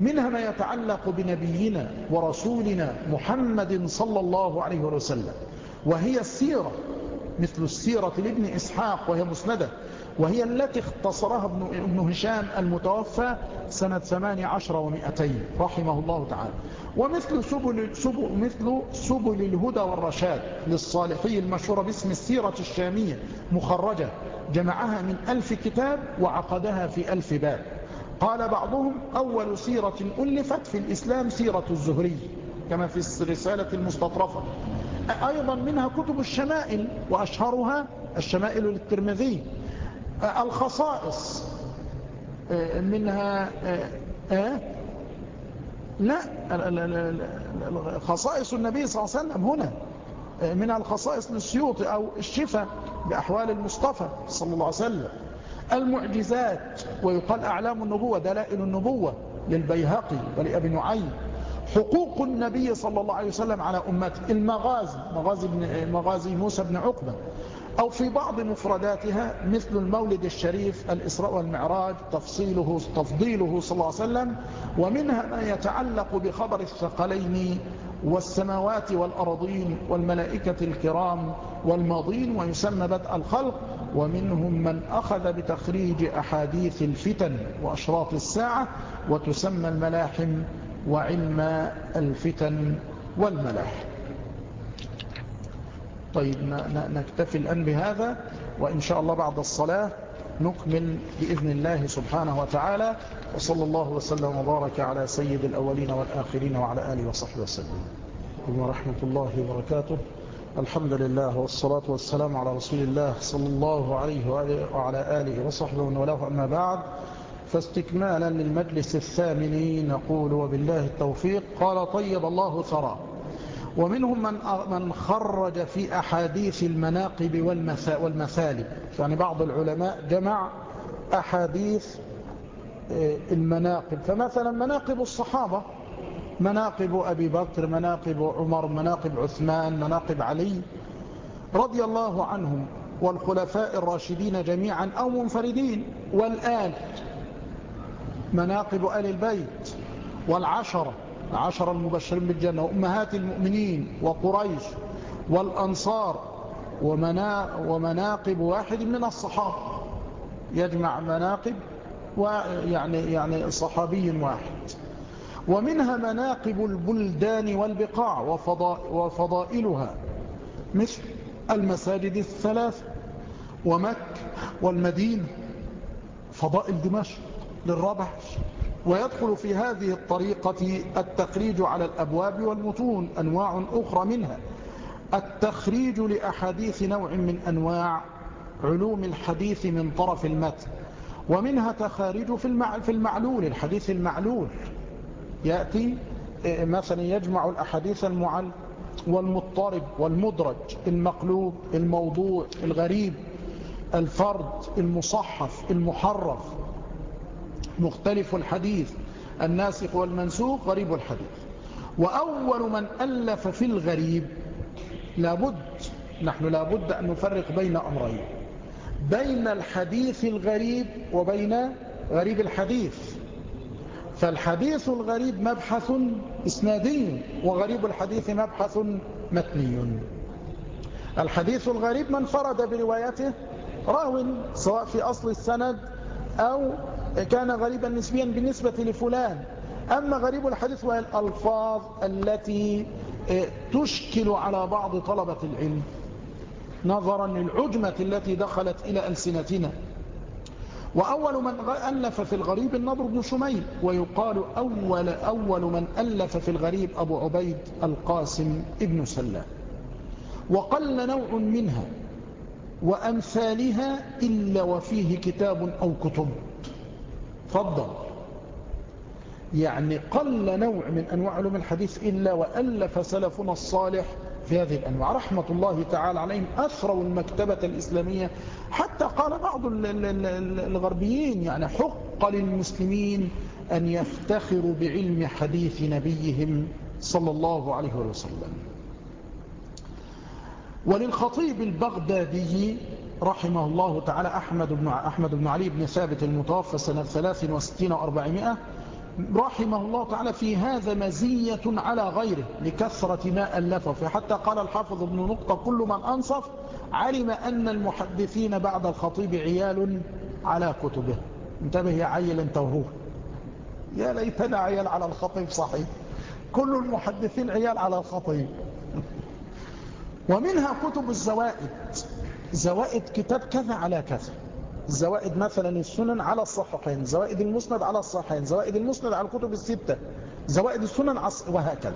منها ما يتعلق بنبينا ورسولنا محمد صلى الله عليه وسلم وهي السيرة مثل السيرة لابن إسحاق وهي مسندة وهي التي اختصرها ابن هشام المتوفى سنة ثمان عشر ومئتين رحمه الله تعالى. ومثل سبل, سبل, مثل سبل الهدى والرشاد للصالحي المشهورة باسم السيرة الشامية مخرجة جمعها من ألف كتاب وعقدها في ألف باب. قال بعضهم أول سيرة ألفت في الإسلام سيرة الزهري كما في الرسالة المستطرفة. أيضا منها كتب الشمائل وأشهرها الشمائل للترمذي. الخصائص منها آه لا خصائص النبي صلى الله عليه وسلم هنا منها الخصائص للسيوط أو الشفاء بأحوال المصطفى صلى الله عليه وسلم. المعجزات ويقال أعلام النبوة دلائل النبوة للبيهقي ولأبي نعيم. حقوق النبي صلى الله عليه وسلم على أمته المغازي مغازي, مغازي موسى بن عقبة. أو في بعض مفرداتها مثل المولد الشريف الإسراء والمعراج تفصيله تفضيله صلى الله عليه وسلم ومنها ما يتعلق بخبر الثقلين والسماوات والأرضين والملائكة الكرام والماضين ويسمى بدء الخلق ومنهم من أخذ بتخريج أحاديث الفتن وأشراط الساعة وتسمى الملاحم وعلم الفتن والملاحم. طيب نكتفي الآن بهذا وإن شاء الله بعد الصلاة نكمل بإذن الله سبحانه وتعالى وصلى الله وسلم وبارك على سيد الأولين والآخرين وعلى آله وصحبه وسلم. ورحمة الله وبركاته. الحمد لله والصلاة والسلام على رسول الله صلى الله عليه وعلى آله وصحبه وله أما بعد فاستكمالا للمجلس الثامن نقول وبالله التوفيق. قال طيب الله ثرى ومنهم من من خرج في أحاديث المناقب والمثالب يعني بعض العلماء جمع أحاديث المناقب. فمثلا مناقب الصحابة مناقب أبي بكر مناقب عمر مناقب عثمان مناقب علي رضي الله عنهم والخلفاء الراشدين جميعا أو منفردين. والآل مناقب آل البيت والعشرة العشرة المبشرين بالجنة وأمهات المؤمنين وقريش والأنصار ومنا ومناقب واحد من الصحابة. يجمع مناقب ويعني يعني صحابي واحد. ومنها مناقب البلدان والبقاع وفضائلها مثل المساجد الثلاث ومكة والمدينة فضائل دمشق للربح ويدخل في هذه الطريقة التخريج على الأبواب والمتون أنواع أخرى منها. التخريج لأحاديث نوع من أنواع علوم الحديث من طرف المتن ومنها تخارج في المعلول الحديث المعلول. يأتي إيه، مثلا يجمع الأحاديث المعل والمضطرب والمدرج المقلوب الموضوع الغريب الفرد المصحف المحرف. مختلف الحديث. الناسخ والمنسوخ غريب الحديث. وأول من ألف في الغريب لابد نحن لابد أن نفرق بين أمرين. بين الحديث الغريب وبين غريب الحديث. فالحديث الغريب مبحث إسنادي وغريب الحديث مبحث متني. الحديث الغريب من فرد بروايته راو سواء في أصل السند أو كان غريبا نسبيا بالنسبة لفلان. أما غريب الحديث وهي الألفاظ التي آه، تشكل على بعض طلبة العلم. نظرا للعجمة التي دخلت إلى ألسنتنا. وأول من ألف في الغريب النضر بن شميل ويقال أول, أول من ألف في الغريب أبو عبيد القاسم ابن سلام. وقل نوع منها وأمثالها إلا وفيه كتاب أو كتب. فضل يعني قل نوع من أنواع علوم الحديث إلا وألف سلفنا الصالح في هذه الأنواع. رحمة الله تعالى عليهم أثروا المكتبة الإسلامية. حتى قال بعض الغربيين يعني حق للمسلمين أن يفتخروا بعلم حديث نبيهم صلى الله عليه وسلم. وللخطيب البغدادي رحمه الله تعالى أحمد بن, أحمد بن علي بن ثابت المتوفى سنة 63 و400 رحمه الله تعالى في هذا مزية على غيره لكثرة ما ألفه. فحتى قال الحافظ ابن نقطة كل من أنصف علم أن المحدثين بعد الخطيب عيال على كتبه. انتبه يا عيل انت وهو. يا ليتنا عيال على الخطيب صحيح. كل المحدثين عيال على الخطيب. ومنها كتب الزوائد. زوائد كتاب كذا على كذا. زوائد مثلا السنن على الصحيحين زوائد المسند على الصحيحين زوائد المسند على الكتب الستة زوائد السنن وهكذا.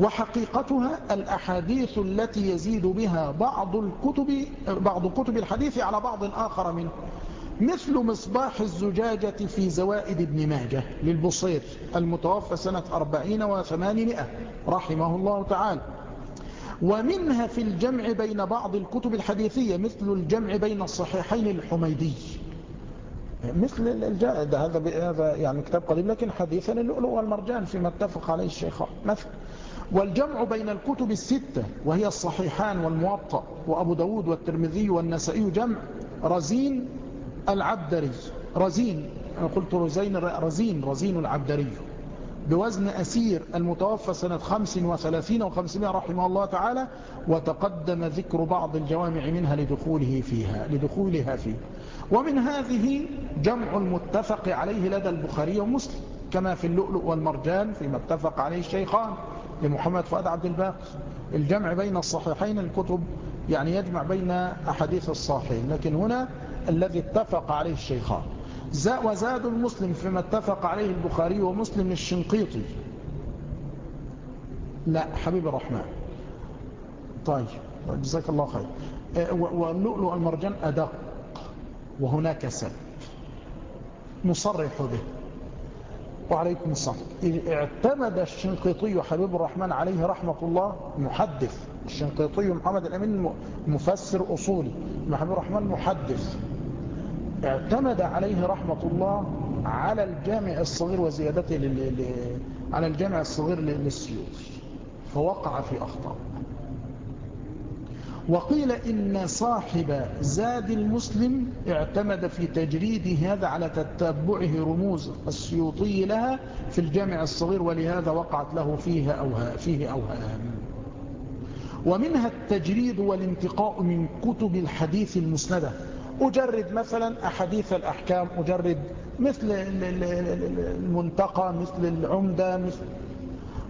وحقيقتها الأحاديث التي يزيد بها بعض الكتب بعض كتب الحديث على بعض آخر منه. مثل مصباح الزجاجة في زوائد ابن ماجه للبصير المتوفى سنة أربعين وثمانمائة رحمه الله تعالى. ومنها في الجمع بين بعض الكتب الحديثية مثل الجمع بين الصحيحين الحميدي. مثل الجائد هذا هذا يعني كتاب قديم لكن حديثا اللؤلؤ والمرجان فيما اتفق عليه الشيخان مثلا والجمع بين الكتب الستة وهي الصحيحان والموطأ وأبو داود والترمذي والنسائي جمع. رزين العبدري. رزين أنا قلت رزين رزين رزين العبدري. بوزن أسير المتوفى سنة 35 و500 رحمه الله تعالى وتقدم ذكر بعض الجوامع منها لدخوله فيها لدخولها فيه. ومن هذه جمع المتفق عليه لدى البخاري ومسلم كما في اللؤلؤ والمرجان فيما اتفق عليه الشيخان لمحمد فؤاد عبد الباقي. الجمع بين الصحيحين الكتب يعني يجمع بين أحاديث الصحيحين لكن هنا الذي اتفق عليه الشيخان. وزاد المسلم فيما اتفق عليه البخاري ومسلم الشنقيطي. لا حبيب الرحمن. طيب جزاك الله خير. آه، واللؤلؤ المرجان أدق وهناك سب نصرح به. وعليكم السلام. اعتمد الشنقيطي حبيب الرحمن عليه رحمة الله محدث. الشنقيطي محمد الأمين مفسر أصولي. محبيب الرحمن محدث. اعتمد عليه رحمة الله على الجامع الصغير وزيادته على الجامع الصغير للسيوطي فوقع في أخطاء. وقيل إن صاحب زاد المسلم اعتمد في تجريد هذا على تتبعه رموز السيوطي لها في الجامع الصغير ولهذا وقعت له فيها أوها فيه أوهام. ومنها التجريد والانتقاء من كتب الحديث المسندة. أجرد مثلا أحاديث الأحكام أجرد مثل المنتقى مثل العمدة مثل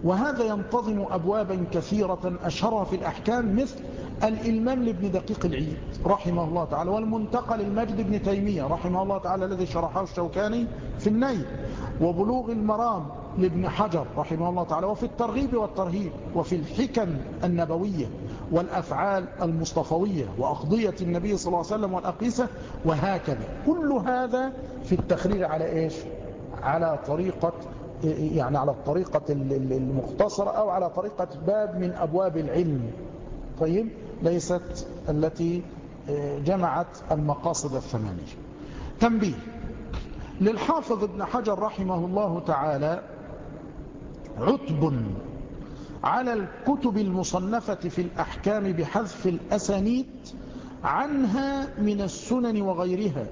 وهذا ينتظم أبوابا كثيرة أشهرها في الأحكام مثل الإلمام لابن دقيق العيد رحمه الله تعالى والمنتقى للمجد ابن تيمية رحمه الله تعالى الذي شرحه الشوكاني في النيل وبلوغ المرام لابن حجر رحمه الله تعالى وفي الترغيب والترهيب وفي الحكم النبوية. والأفعال المصطفوية وأقضية النبي صلى الله عليه وسلم والأقيسة وهكذا. كل هذا في التخريج على إيش؟ على طريقة يعني على الطريقة المختصرة أو على طريقة باب من أبواب العلم. طيب؟ ليست التي آه، جمعت المقاصد الثمانية. تنبيه. للحافظ ابن حجر رحمه الله تعالى عتب على الكتب المصنفة في الأحكام بحذف الأسانيد عنها من السنن وغيرها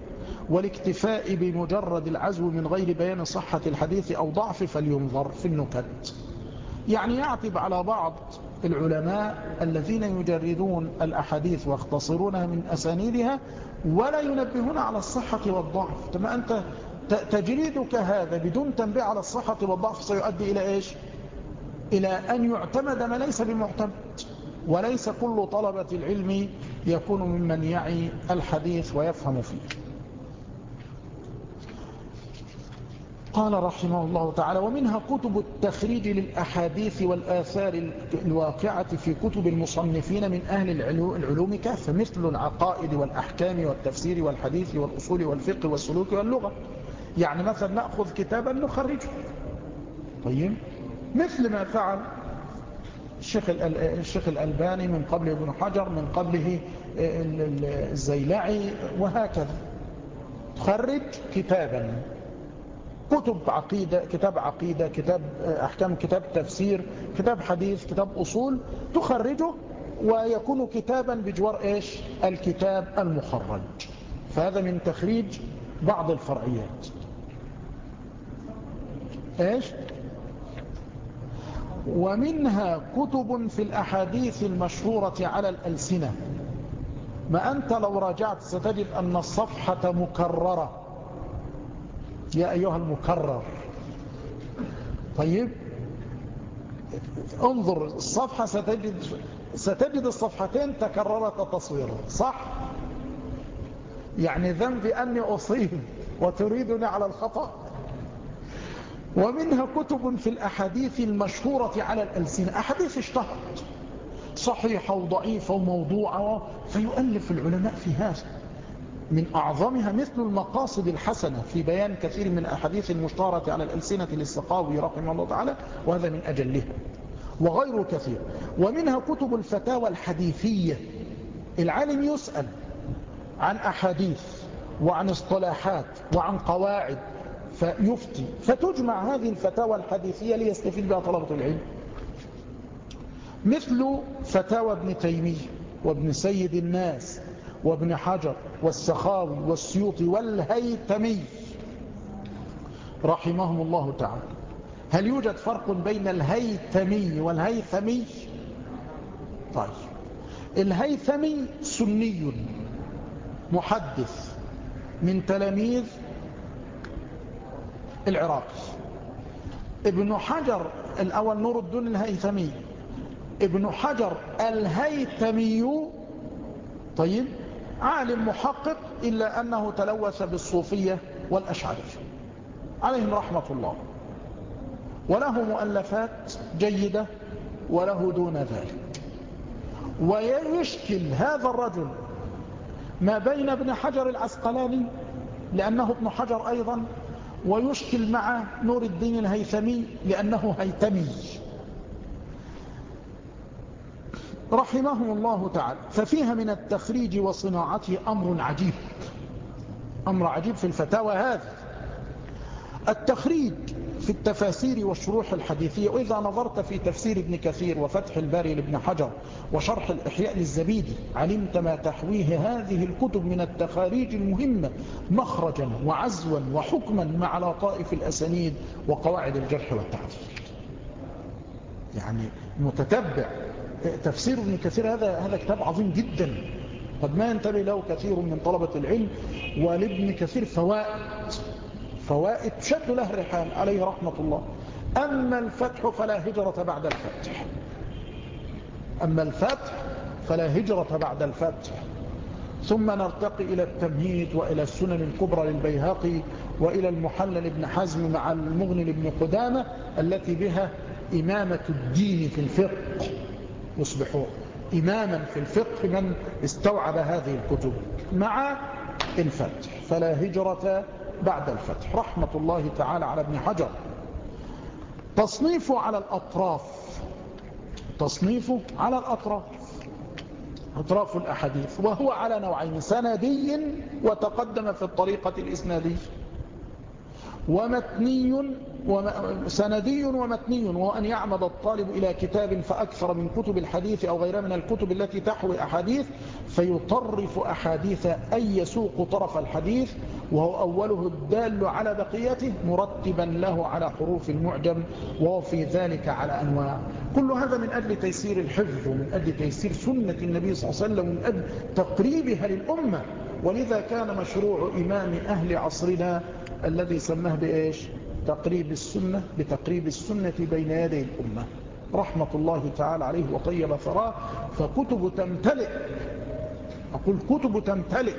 والاكتفاء بمجرد العزو من غير بيان صحة الحديث أو ضعف فلينظر في النكت. يعني يعتب على بعض العلماء الذين يجردون الأحاديث ويختصرونها من أسانيدها ولا ينبهون على الصحة والضعف. كما أنت تجريدك هذا بدون تنبيه على الصحة والضعف سيؤدي إلى إيش؟ إلى أن يعتمد ما ليس بمعتمد وليس كل طلبة العلم يكون ممن يعي الحديث ويفهم فيه. قال رحمه الله تعالى ومنها كتب التخريج للأحاديث والآثار الواقعة في كتب المصنفين من أهل العلوم كافة مثل العقائد والأحكام والتفسير والحديث والأصول والفقه والسلوك واللغة. يعني مثلا نأخذ كتابا نخرجه. طيب؟ مثل ما فعل الشيخ الشيخ الألباني من قبل ابن حجر من قبله الزيلعي وهكذا. تخرج كتابا. كتب عقيدة كتاب عقيدة كتاب أحكام كتاب تفسير كتاب حديث كتاب أصول. تخرجه ويكون كتابا بجوار إيش؟ الكتاب المخرج. فهذا من تخريج بعض الفرعيات. إيش؟ ومنها كتب في الأحاديث المشهورة على الألسنة. ما أنت لو راجعت ستجد أن الصفحة مكررة. يا أيها المكرر. طيب. انظر الصفحة ستجد, ستجد الصفحتين تكررت تصويرا صح؟ يعني ذنبي أني أصيب وتريدني على الخطأ. ومنها كتب في الأحاديث المشهورة على الألسنة. أحاديث اشتهرت. صحيحة وضعيفة وموضوعة. فيؤلف العلماء في هذا. من أعظمها مثل المقاصد الحسنة في بيان كثير من الأحاديث المشتهرة على الألسنة للسقاوي رحمه الله تعالى وهذا من أجلها وغير كثير. ومنها كتب الفتاوى الحديثية. العالم يسأل عن أحاديث وعن اصطلاحات وعن قواعد. فيفتي. فتجمع هذه الفتاوى الحديثية ليستفيد بها طلبة العلم. مثل فتاوى ابن تيمية وابن سيد الناس وابن حجر والسخاوي والسيوطي والهيتمي رحمهم الله تعالى. هل يوجد فرق بين الهيتمي والهيثمي؟ طيب. الهيثمي سني محدث من تلاميذ العراقي ابن حجر الأول نور الدين الهيثمي. ابن حجر الهيثمي. طيب عالم محقق إلا أنه تلوث بالصوفية والأشعرية. عليهم رحمة الله. وله مؤلفات جيدة وله دون ذلك. ويشكل هذا الرجل ما بين ابن حجر العسقلاني لأنه ابن حجر أيضا ويشكل مع نور الدين الهيثمي لأنه هيثمي رحمهم الله تعالى. ففيها من التخريج وصناعته أمر عجيب. أمر عجيب في الفتاوى هذه. التخريج في التفاسير والشروح الحديثية. وإذا نظرت في تفسير ابن كثير وفتح الباري لابن حجر وشرح الإحياء للزبيدي علمت ما تحويه هذه الكتب من التخاريج المهمة مخرجا وعزوا وحكما مع لطائف الأسانيد وقواعد الجرح والتعديل. يعني متتبع. تفسير ابن كثير هذا هذا كتاب عظيم جدا. قد ما ينتبه له كثير من طلبة العلم ولابن كثير فوائد. فوائد شد له الرحال عليه رحمة الله. أما الفتح فلا هجرة بعد الفتح. أما الفتح فلا هجرة بعد الفتح. ثم نرتقي إلى التمهيد وإلى السنن الكبرى للبيهقي وإلى المحلل ابن حزم مع المغني لابن قدامة التي بها إمامة الدين في الفقه. يصبحون إماما في الفقه من استوعب هذه الكتب. مع الفتح فلا هجرة بعد الفتح. رحمة الله تعالى على ابن حجر. تصنيفه على الأطراف. تصنيفه على الأطراف. أطراف الأحاديث. وهو على نوعين سندي وتقدم في الطريقة الإسنادية. ومتني سندي ومتني وهو أن يعمد الطالب إلى كتاب فأكثر من كتب الحديث أو غيرها من الكتب التي تحوي أحاديث فيطرف أحاديث أي يسوق طرف الحديث وهو أوله الدال على بقيته مرتبا له على حروف المعجم وهو في ذلك على أنواع. كل هذا من أجل تيسير الحفظ ومن أجل تيسير سنة النبي صلى الله عليه وسلم ومن أجل تقريبها للأمة. ولذا كان مشروع إمام أهل عصرنا الذي سماه بإيش؟ تقريب السنة بتقريب السنة بين يدي الأمة. رحمة الله تعالى عليه وطيب ثراه. فكتب تمتلئ. أقول كتب تمتلئ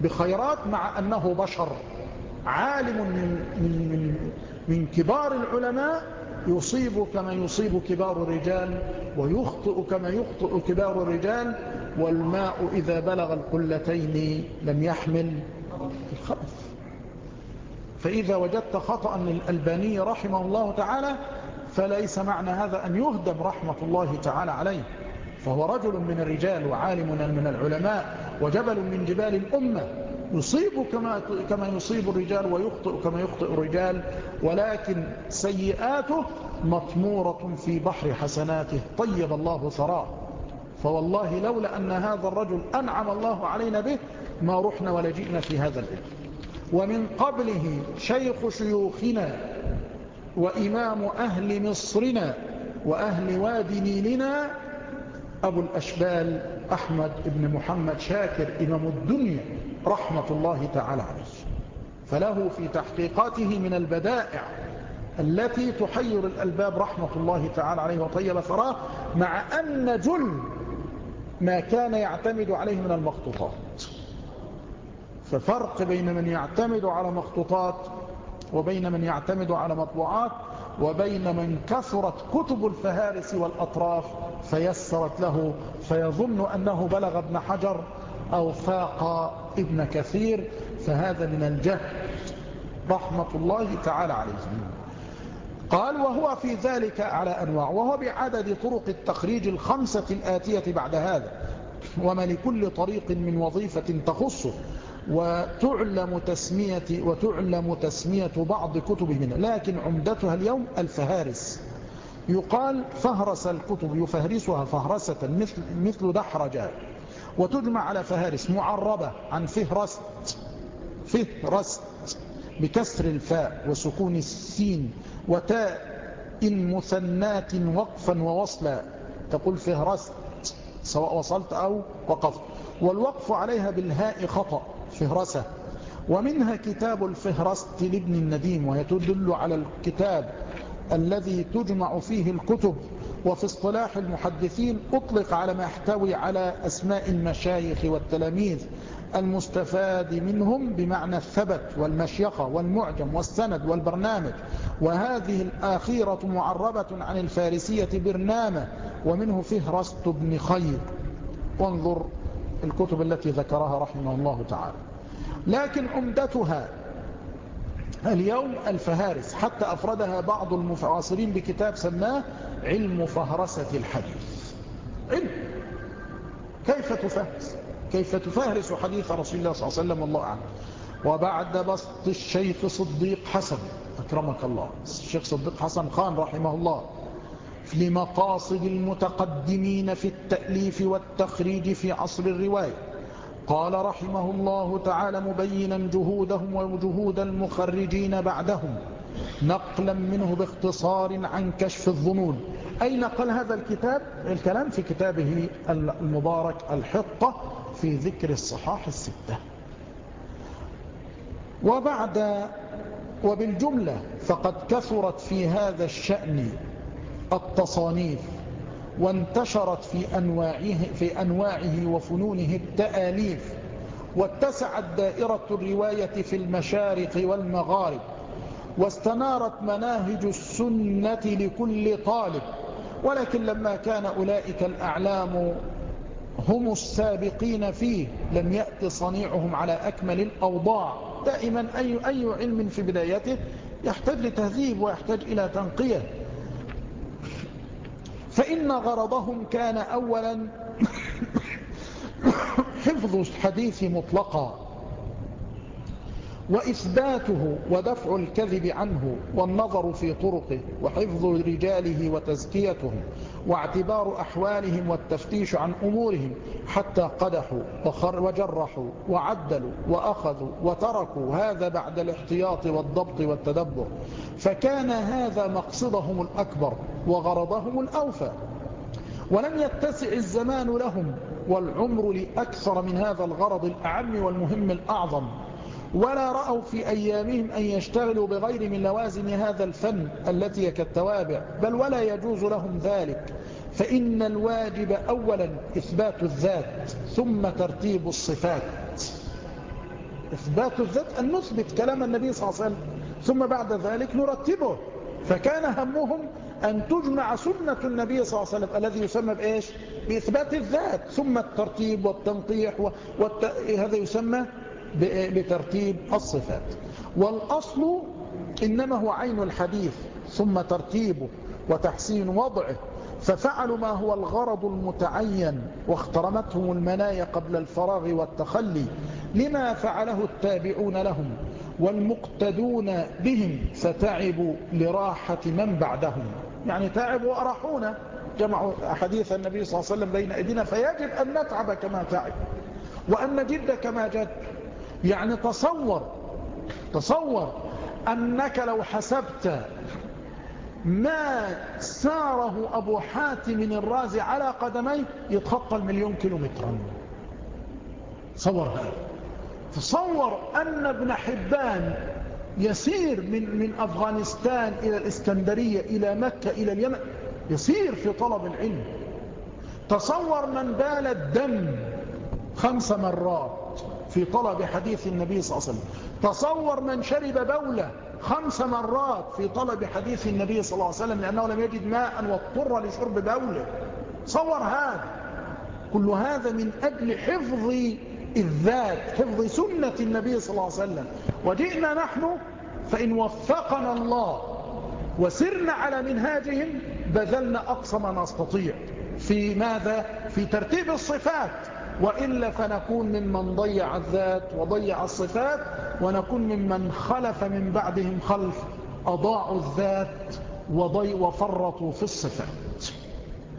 بخيرات مع أنه بشر. عالم من, من, من, من كبار العلماء يصيب كما يصيب كبار الرجال ويخطئ كما يخطئ كبار الرجال. والماء إذا بلغ القلتين لم يحمل. الخبث. فإذا وجدت خطأ للألباني رحمه الله تعالى فليس معنى هذا أن يهدم رحمة الله تعالى عليه. فهو رجل من الرجال وعالم من العلماء وجبل من جبال الأمة. يصيب كما, كما يصيب الرجال ويخطئ كما يخطئ الرجال ولكن سيئاته مطمورة في بحر حسناته. طيب الله ثراه. فوالله لولا أن هذا الرجل أنعم الله علينا به ما رحنا ولا جئنا في هذا الإبن ومن قبله شيخ شيوخنا وإمام أهل مصرنا وأهل وادي نيلنا أبو الأشبال أحمد بن محمد شاكر إمام الدنيا رحمة الله تعالى عليه. فله في تحقيقاته من البدائع التي تحير الألباب رحمة الله تعالى عليه وطيب ثراه مع أن جل ما كان يعتمد عليه من المخطوطات. ففرق بين من يعتمد على مخطوطات وبين من يعتمد على مطبوعات وبين من كثرت كتب الفهارس والأطراف فيسرت له فيظن أنه بلغ ابن حجر أو فاق ابن كثير فهذا من الجهل. رحمة الله تعالى عليه. قال وهو في ذلك على أنواع وهو بعدد طرق التخريج الخمسة الآتية بعد هذا وما لكل طريق من وظيفة تخصه. وتعلم تسمية, وتعلم تسمية بعض كتبه منها. لكن عمدتها اليوم الفهارس. يقال فهرس الكتب يفهرسها فهرسة مثل, مثل دحرجة. وتجمع على فهارس معربة عن فهرست. فهرست بكسر الفاء وسكون السين وتاء مثنات وقفا ووصلا. تقول فهرست سواء وصلت أو وقفت. والوقف عليها بالهاء خطأ. فهرسة. ومنها كتاب الفهرست لابن النديم وهي تدل على الكتاب الذي تجمع فيه الكتب. وفي اصطلاح المحدثين أطلق على ما يحتوي على أسماء المشايخ والتلاميذ المستفاد منهم بمعنى الثبت والمشيخة والمعجم والسند والبرنامج. وهذه الآخيرة معربة عن الفارسية برنامة ومنه فهرست بن خير. وانظر الكتب التي ذكرها رحمه الله تعالى. لكن عمدتها اليوم الفهارس حتى أفردها بعض المفعاصرين بكتاب سماه علم فهرسة الحديث. علم. كيف تفهرس؟ كيف تفهرس حديث رسول الله صلى الله عليه وسلم والله أعلم. وبعد بسط الشيخ صديق حسن أكرمك الله. الشيخ صديق حسن خان رحمه الله. لمقاصد المتقدمين في التأليف والتخريج في عصر الرواية. قال رحمه الله تعالى مبينا جهودهم وجهود المخرجين بعدهم نقلا منه باختصار عن كشف الظنون. أي نقل هذا الكتاب؟ الكلام في كتابه المبارك الحطة في ذكر الصحاح الستة. وبعد وبالجملة فقد كثرت في هذا الشأن التصانيف وانتشرت في أنواعه, في أنواعه وفنونه التآليف واتسعت دائرة الرواية في المشارق والمغارب واستنارت مناهج السنة لكل طالب ولكن لما كان أولئك الأعلام هم السابقين فيه لم يأتي صنيعهم على أكمل الأوضاع. دائما أي, أي علم في بدايته يحتاج لتهذيب ويحتاج إلى تنقية. فإن غرضهم كان أولا حفظ الحديث مطلقا. وإثباته ودفع الكذب عنه والنظر في طرقه وحفظ رجاله وتزكيتهم واعتبار أحوالهم والتفتيش عن أمورهم حتى قدحوا وجرحوا وعدلوا وأخذوا وتركوا هذا بعد الاحتياط والضبط والتدبر. فكان هذا مقصدهم الأكبر وغرضهم الأوفى. ولم يتسع الزمان لهم والعمر لأكثر من هذا الغرض الأعم والمهم الأعظم. ولا رأوا في أيامهم أن يشتغلوا بغير من لوازم هذا الفن التي كالتوابع بل ولا يجوز لهم ذلك. فإن الواجب أولا إثبات الذات ثم ترتيب الصفات. إثبات الذات أن نثبت كلام النبي صلى الله عليه وسلم. ثم بعد ذلك نرتبه. فكان همهم أن تجمع سنة النبي صلى الله عليه وسلم الذي يسمى بإيش؟ بإثبات الذات. ثم الترتيب والتنطيح والت... هذا يسمى بترتيب الصفات. والأصل إنما هو عين الحديث ثم ترتيبه وتحسين وضعه. ففعلوا ما هو الغرض المتعين واخترمتهم المنايا قبل الفراغ والتخلي لما فعله التابعون لهم والمقتدون بهم فتعبوا لراحة من بعدهم. يعني تعبوا وأرحونا جمعوا حديث النبي صلى الله عليه وسلم بين أيدينا فيجب أن نتعب كما تعب وأن نجد كما جد. يعني تصور تصور أنك لو حسبت ما ساره أبو حاتم الرازي على قدميه يتخطى المليون كيلومترا. تصور هذا. تصور أن ابن حبان يسير من, من أفغانستان إلى الإسكندرية إلى مكة إلى اليمن يسير في طلب العلم. تصور من بال الدم خمس مرات. في طلب حديث النبي صلى الله عليه وسلم. تصور من شرب بولة خمس مرات في طلب حديث النبي صلى الله عليه وسلم لأنه لم يجد ماء واضطر لشرب بولة. صور هذا. كل هذا من أجل حفظ الذات حفظ سنة النبي صلى الله عليه وسلم. وجئنا نحن فإن وفقنا الله وسرنا على منهاجهم بذلنا أقصى ما نستطيع. في ماذا؟ في ترتيب الصفات. وإلا فنكون ممن ضيع الذات وضيع الصفات ونكون ممن خلف من بعدهم خلف أضاعوا الذات وضي وفرطوا في الصفات.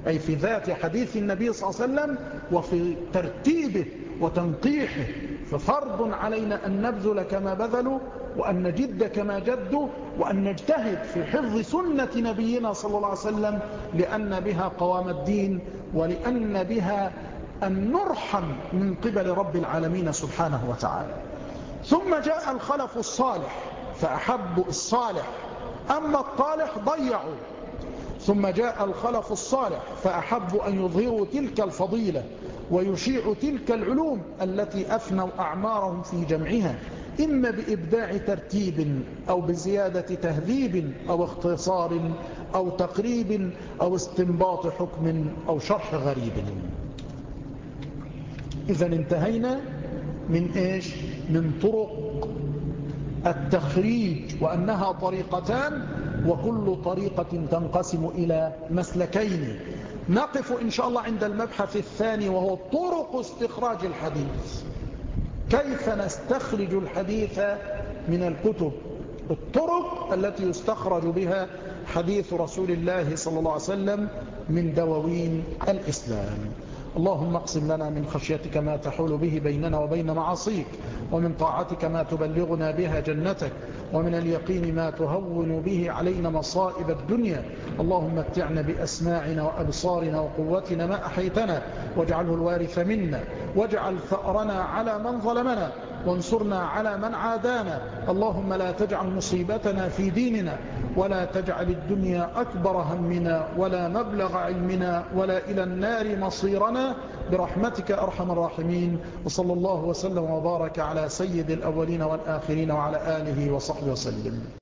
أي في ذات حديث النبي صلى الله عليه وسلم وفي ترتيبه وتنقيحه. ففرض علينا أن نبذل كما بذلوا وأن نجد كما جدوا وأن نجتهد في حفظ سنة نبينا صلى الله عليه وسلم لأن بها قوام الدين ولأن بها أن نرحم من قبل رب العالمين سبحانه وتعالى. ثم جاء الخلف الصالح فأحبوا الصالح. أما الطالح ضيعوا. ثم جاء الخلف الصالح فأحبوا أن يظهروا تلك الفضيلة ويشيعوا تلك العلوم التي أفنوا أعمارهم في جمعها. إما بإبداع ترتيب أو بزيادة تهذيب أو اختصار أو تقريب أو استنباط حكم أو شرح غريب. إذا انتهينا من إيش؟ من طرق التخريج وأنها طريقتان وكل طريقة تنقسم إلى مسلكين. نقف إن شاء الله عند المبحث الثاني وهو طرق استخراج الحديث. كيف نستخرج الحديث من الكتب؟ الطرق التي يستخرج بها حديث رسول الله صلى الله عليه وسلم من دواوين الإسلام. اللهم اقسم لنا من خشيتك ما تحول به بيننا وبين معاصيك ومن طاعتك ما تبلغنا بها جنتك ومن اليقين ما تهون به علينا مصائب الدنيا. اللهم اتعنا بأسماعنا وأبصارنا وقوتنا ما أحيتنا واجعله الوارث منا واجعل ثأرنا على من ظلمنا. وانصرنا على من عادانا. اللهم لا تجعل مصيبتنا في ديننا ولا تجعل الدنيا أكبر همنا ولا مبلغ علمنا ولا إلى النار مصيرنا. برحمتك أرحم الراحمين. وصلى الله وسلم وبارك على سيد الأولين والآخرين وعلى آله وصحبه وسلم.